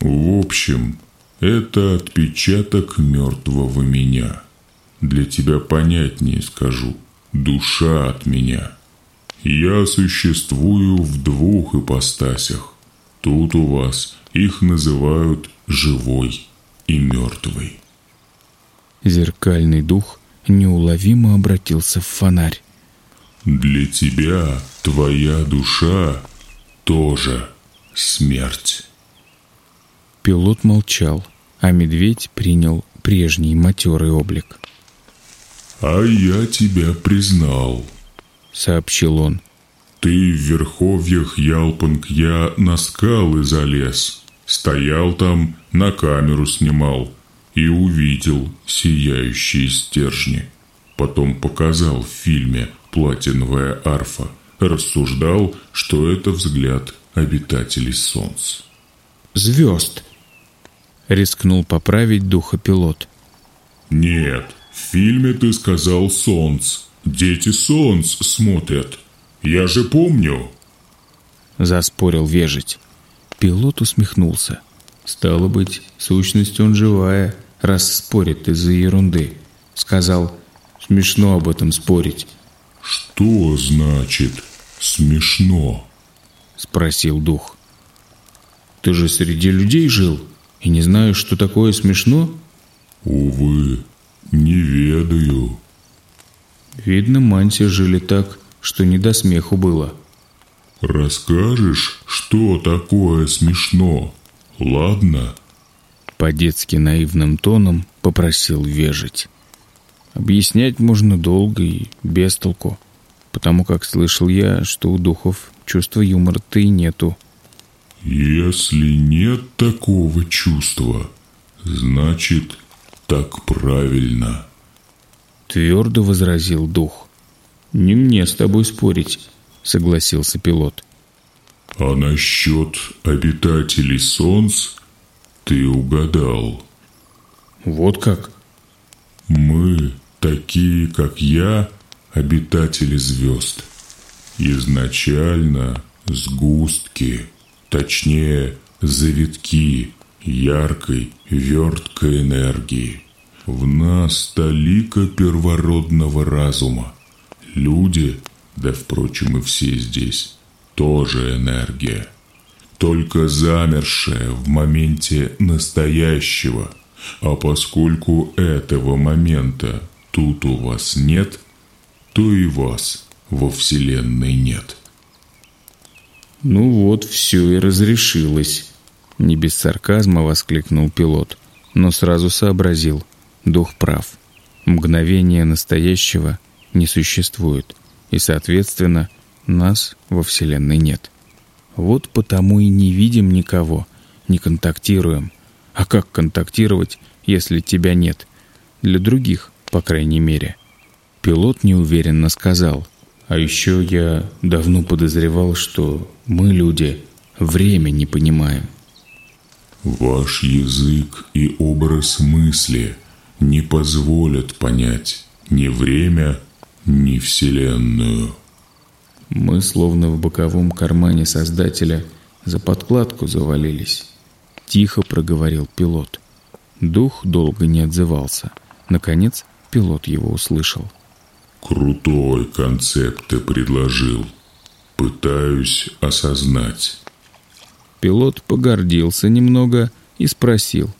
S1: В общем, это отпечаток мертвого меня. Для тебя понятнее скажу. Душа от меня. Я существую в двух ипостасях. Тут у вас их называют живой и мертвый.
S5: Зеркальный дух неуловимо обратился в фонарь.
S1: Для тебя твоя душа тоже смерть.
S5: Пилот молчал, а медведь принял прежний матерый облик.
S1: «А я тебя признал», —
S5: сообщил он.
S1: Ты в верховьях Ялпанг-Я на скалы залез, стоял там, на камеру снимал и увидел сияющие стержни. Потом показал в фильме «Платиновая арфа», рассуждал, что это взгляд обитателей солнц.
S5: «Звезд!» — рискнул поправить духа пилот.
S1: «Нет, в фильме ты сказал солнц. Дети солнц смотрят». Я же помню!»
S5: Заспорил вежить. Пилот усмехнулся. «Стало быть, сущность он живая, раз спорит из-за ерунды». Сказал, «Смешно об этом спорить».
S1: «Что значит смешно?»
S5: Спросил дух. «Ты же среди людей жил и не знаешь, что такое смешно?»
S1: «Увы, не ведаю».
S5: Видно, манси жили так, что не до смеху было.
S1: «Расскажешь, что такое смешно, ладно?»
S5: По-детски наивным тоном попросил вежить. Объяснять можно долго и без толку, потому как слышал я, что у духов чувства юмора-то и нету.
S1: «Если нет такого чувства, значит, так правильно», —
S5: твердо возразил дух. «Не мне с тобой спорить», — согласился пилот.
S1: «А насчет обитателей солнц ты угадал».
S5: «Вот как?»
S1: «Мы, такие как я, обитатели звезд. Изначально сгустки, точнее, завитки яркой, верткой энергии. В нас талика первородного разума. Люди, да, впрочем, и все здесь, тоже энергия. Только замершая в моменте настоящего. А поскольку этого момента тут у вас нет, то и вас во Вселенной нет.
S5: «Ну вот, все и разрешилось», — не без сарказма воскликнул пилот, но сразу сообразил, дух прав. Мгновение настоящего не существует, и, соответственно, нас во Вселенной нет. Вот потому и не видим никого, не контактируем. А как контактировать, если тебя нет? Для других, по крайней мере. Пилот неуверенно сказал. А еще я давно подозревал, что мы, люди, время не понимаем.
S1: Ваш язык и образ мысли не позволят понять ни время, ни Вселенную.
S5: Мы словно в боковом кармане Создателя за подкладку завалились. Тихо проговорил пилот. Дух долго не отзывался. Наконец пилот его услышал.
S1: Крутой концепт ты предложил. Пытаюсь осознать.
S6: Пилот погордился немного и спросил.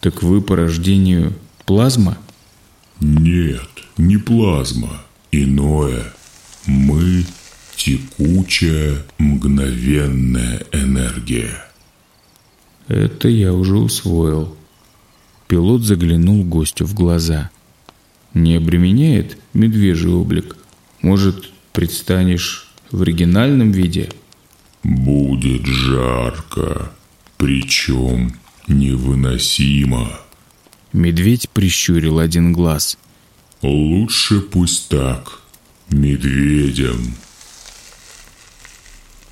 S6: «Так вы по рождению плазма?»
S1: Нет, не плазма. Иное. Мы – текучая, мгновенная энергия.
S6: Это я уже усвоил. Пилот заглянул гостю в глаза. Не обременяет медвежий облик? Может, предстанешь в оригинальном виде?
S1: Будет жарко, причем невыносимо.
S6: Медведь прищурил один глаз.
S1: Лучше пусть так, медведем.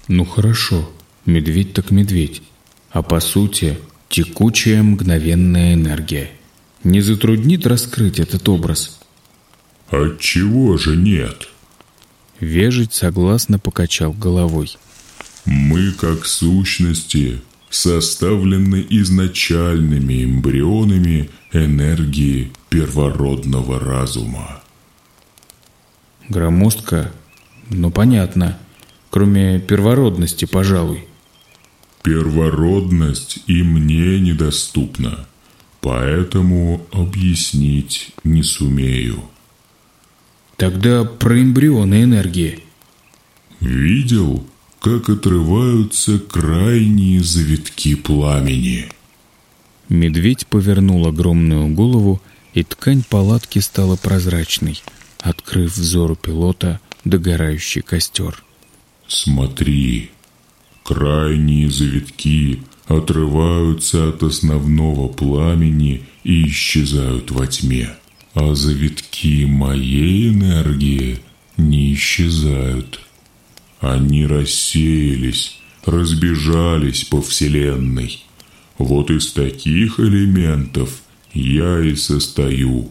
S6: Ну хорошо, медведь так медведь. А по сути, текучая мгновенная энергия. Не затруднит раскрыть этот образ?
S1: Отчего же нет?
S6: Вежить согласно покачал головой.
S1: Мы, как сущности, составлены изначальными эмбрионами энергии первородного разума.
S6: Громоздко, ну понятно, кроме первородности, пожалуй.
S1: Первородность и мне недоступна, поэтому объяснить не сумею.
S6: Тогда про эмбрионы энергии.
S1: Видел, как отрываются крайние завитки пламени.
S6: Медведь повернул огромную голову, и ткань палатки стала прозрачной, открыв взору пилота догорающий костер.
S1: Смотри, крайние завитки отрываются от основного пламени и исчезают во тьме, а завитки моей энергии не исчезают. Они рассеялись, разбежались по Вселенной. Вот из таких элементов я и состою.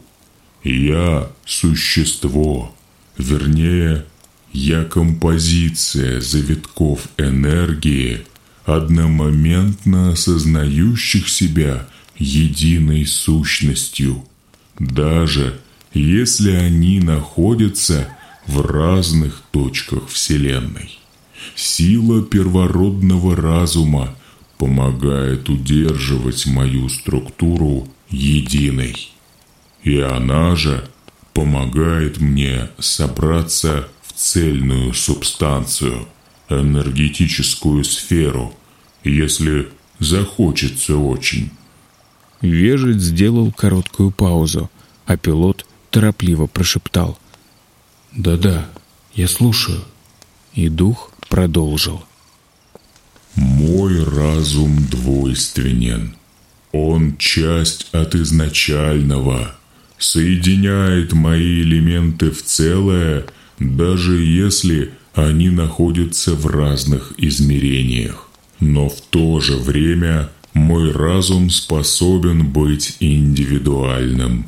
S1: Я – существо, вернее, я композиция завитков энергии, одномоментно осознающих себя единой сущностью, даже если они находятся в разных точках Вселенной. Сила первородного разума помогает удерживать мою структуру единой. И она же помогает мне собраться в цельную субстанцию, энергетическую сферу, если захочется очень.
S6: Вежить сделал короткую паузу, а пилот торопливо прошептал – «Да-да, я слушаю». И дух продолжил.
S1: «Мой разум двойственен. Он часть от изначального, соединяет мои элементы в целое, даже если они находятся в разных измерениях. Но в то же время мой разум способен быть индивидуальным.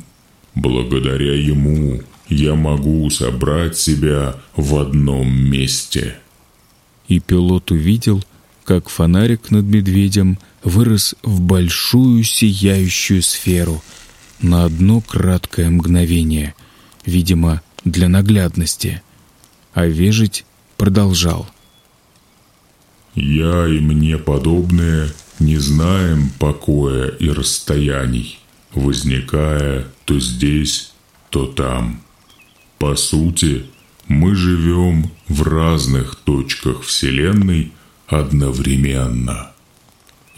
S1: Благодаря ему я могу собрать себя в одном месте.
S6: И пилот увидел, как фонарик над медведем вырос в большую сияющую сферу на одно краткое мгновение, видимо, для наглядности. А вежить продолжал.
S1: «Я и мне подобные не знаем покоя и расстояний, возникая то здесь, то там». По сути, мы живем в разных точках Вселенной одновременно.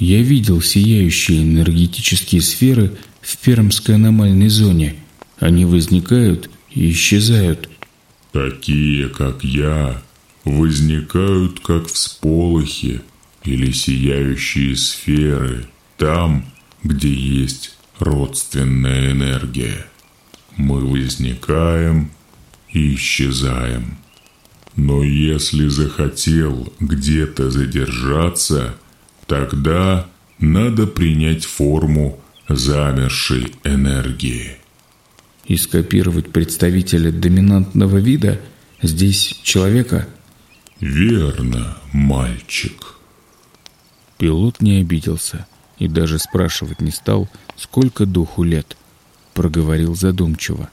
S6: Я видел сияющие энергетические сферы в Пермской аномальной зоне. Они возникают и исчезают.
S1: Такие, как я, возникают как всполохи или сияющие сферы там, где есть родственная энергия. Мы возникаем и исчезаем. Но если захотел где-то задержаться, тогда надо принять форму замершей энергии.
S6: И скопировать представителя доминантного вида здесь человека?
S1: Верно, мальчик.
S6: Пилот не обиделся и даже спрашивать не стал, сколько духу лет, проговорил задумчиво.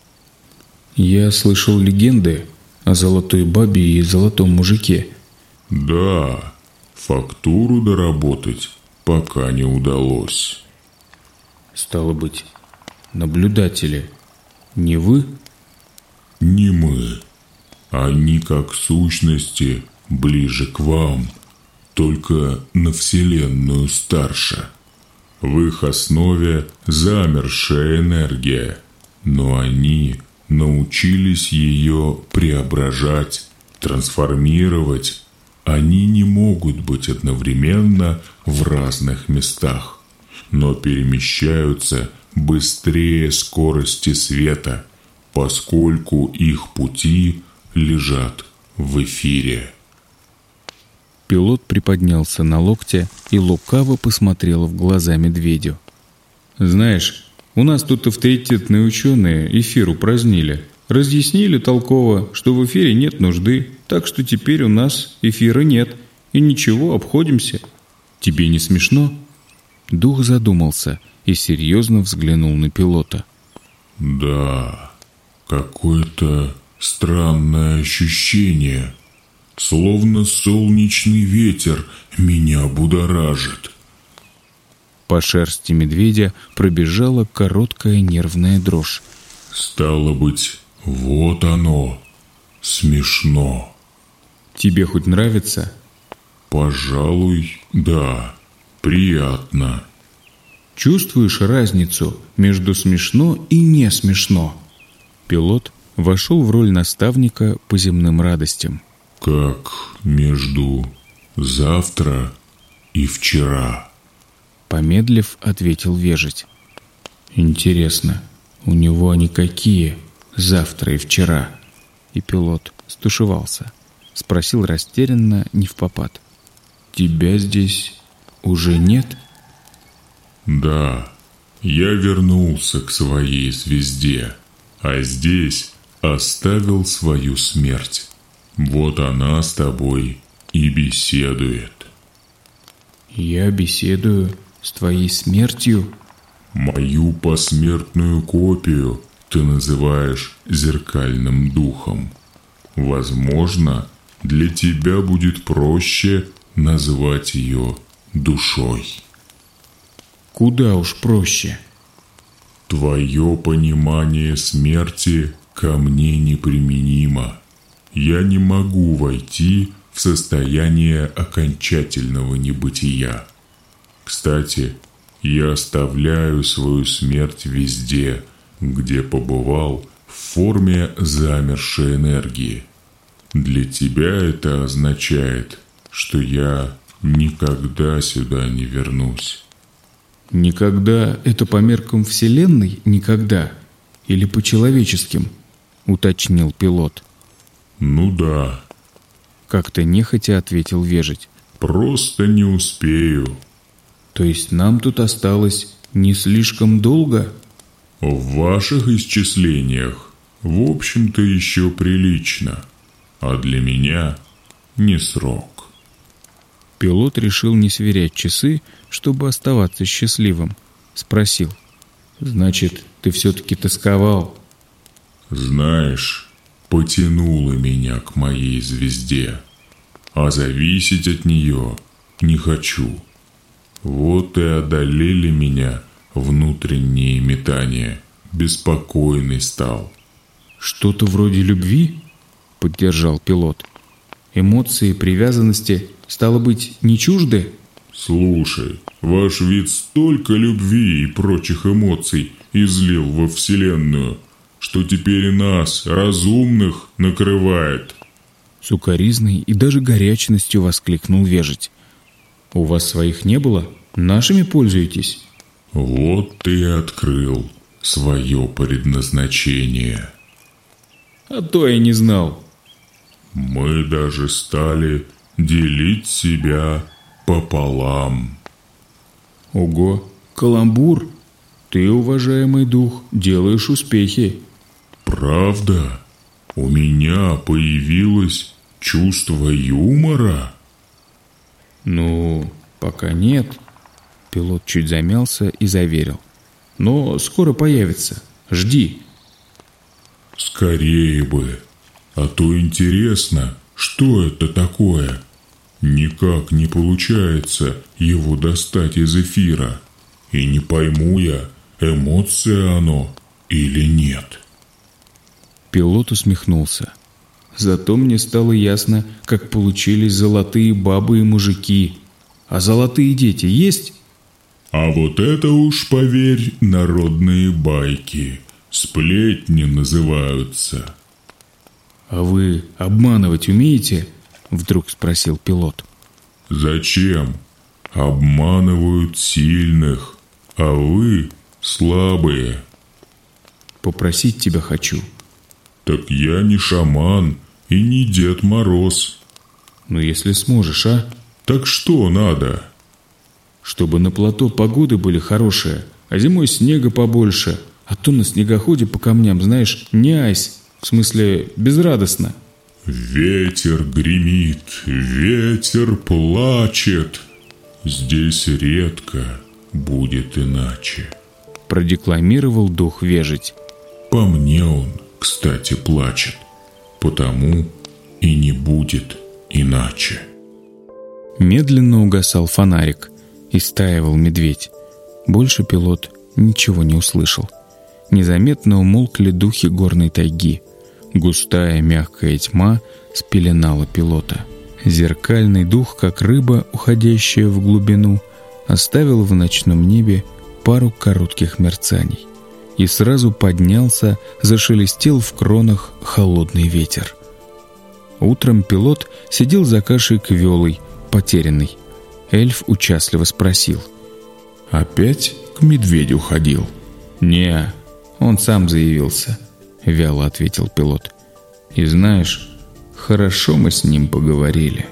S7: Я слышал легенды о золотой бабе и золотом мужике.
S1: Да, фактуру доработать пока не удалось.
S7: Стало быть, наблюдатели не вы?
S1: Не мы. Они как сущности ближе к вам, только на Вселенную старше. В их основе замершая энергия, но они научились ее преображать, трансформировать. Они не могут быть одновременно в разных местах, но перемещаются быстрее скорости света, поскольку их пути лежат в эфире.
S7: Пилот приподнялся на локте и лукаво посмотрел в глаза медведю. «Знаешь, у нас тут авторитетные ученые эфир упразднили. Разъяснили толково, что в эфире нет нужды, так что теперь у нас эфира нет. И ничего, обходимся. Тебе не смешно?» Дух задумался и серьезно взглянул на пилота.
S1: «Да, какое-то странное ощущение», словно солнечный ветер меня будоражит.
S7: По шерсти медведя пробежала короткая нервная дрожь.
S1: Стало быть, вот оно, смешно.
S7: Тебе хоть нравится?
S1: Пожалуй, да, приятно.
S7: Чувствуешь разницу между смешно и не смешно? Пилот вошел в роль наставника по земным радостям.
S1: Как между завтра и вчера.
S7: Помедлив, ответил вежить. Интересно, у него они какие завтра и вчера? И пилот стушевался. Спросил растерянно, не в попад. Тебя здесь уже нет?
S1: Да, я вернулся к своей звезде, а здесь оставил свою смерть. Вот она с тобой и беседует.
S7: Я беседую с твоей смертью?
S1: Мою посмертную копию ты называешь зеркальным духом. Возможно, для тебя будет проще назвать ее душой.
S7: Куда уж проще.
S1: Твое понимание смерти ко мне неприменимо я не могу войти в состояние окончательного небытия. Кстати, я оставляю свою смерть везде, где побывал в форме замершей энергии. Для тебя это означает, что я никогда сюда не вернусь.
S7: Никогда это по меркам Вселенной никогда? Или по человеческим? Уточнил пилот.
S1: «Ну да», —
S7: как-то нехотя ответил Вежить.
S1: «Просто не успею».
S7: «То есть нам тут осталось не слишком долго?»
S1: «В ваших исчислениях, в общем-то, еще прилично, а для меня не срок».
S7: Пилот решил не сверять часы, чтобы оставаться счастливым. Спросил. «Значит, ты все-таки тосковал?»
S1: «Знаешь, потянуло меня к моей звезде, а зависеть от нее не хочу. Вот и одолели меня внутренние метания, беспокойный стал.
S7: «Что-то вроде любви?» — поддержал пилот. «Эмоции, привязанности, стало быть, не чужды?»
S1: «Слушай, ваш вид столько любви и прочих эмоций излил во Вселенную, что теперь и нас, разумных, накрывает.
S7: Сукаризной и даже горячностью воскликнул Вежить. «У вас своих не было? Нашими пользуетесь?»
S1: «Вот ты и открыл свое предназначение».
S7: «А то я не знал».
S1: «Мы даже стали делить себя пополам».
S7: «Ого, каламбур! Ты, уважаемый дух, делаешь успехи».
S1: Правда? У меня появилось чувство юмора?
S7: Ну, пока нет. Пилот чуть замялся и заверил. Но скоро появится. Жди.
S4: Скорее бы. А то интересно, что это такое? Никак не получается его достать из эфира. И не пойму я, эмоция оно или нет.
S1: Пилот усмехнулся. Зато мне стало ясно, как получились золотые бабы и мужики. А золотые дети есть?
S4: А вот это уж, поверь, народные байки. Сплетни называются.
S1: А вы обманывать умеете? Вдруг спросил пилот.
S4: Зачем? Обманывают сильных, а вы слабые.
S1: Попросить тебя хочу.
S4: Так я не шаман и не Дед Мороз.
S1: Ну, если сможешь, а?
S4: Так что надо?
S1: Чтобы на плато погоды были хорошие, а зимой снега побольше. А то на снегоходе по камням, знаешь, не айс, в смысле безрадостно.
S4: Ветер гремит, ветер плачет. Здесь редко будет иначе.
S1: Продекламировал дух вежить.
S4: По мне он, кстати, плачет. Потому и не будет иначе.
S1: Медленно угасал фонарик, и стаивал медведь. Больше пилот ничего не услышал. Незаметно умолкли духи горной тайги. Густая мягкая тьма спеленала пилота. Зеркальный дух, как рыба, уходящая в глубину, оставил в ночном небе пару коротких мерцаний и сразу поднялся, зашелестел в кронах холодный ветер. Утром пилот сидел за кашей квелой, потерянный. Эльф участливо спросил.
S3: «Опять к медведю ходил?»
S1: «Не, он сам заявился», — вяло ответил пилот. «И знаешь, хорошо мы с ним поговорили».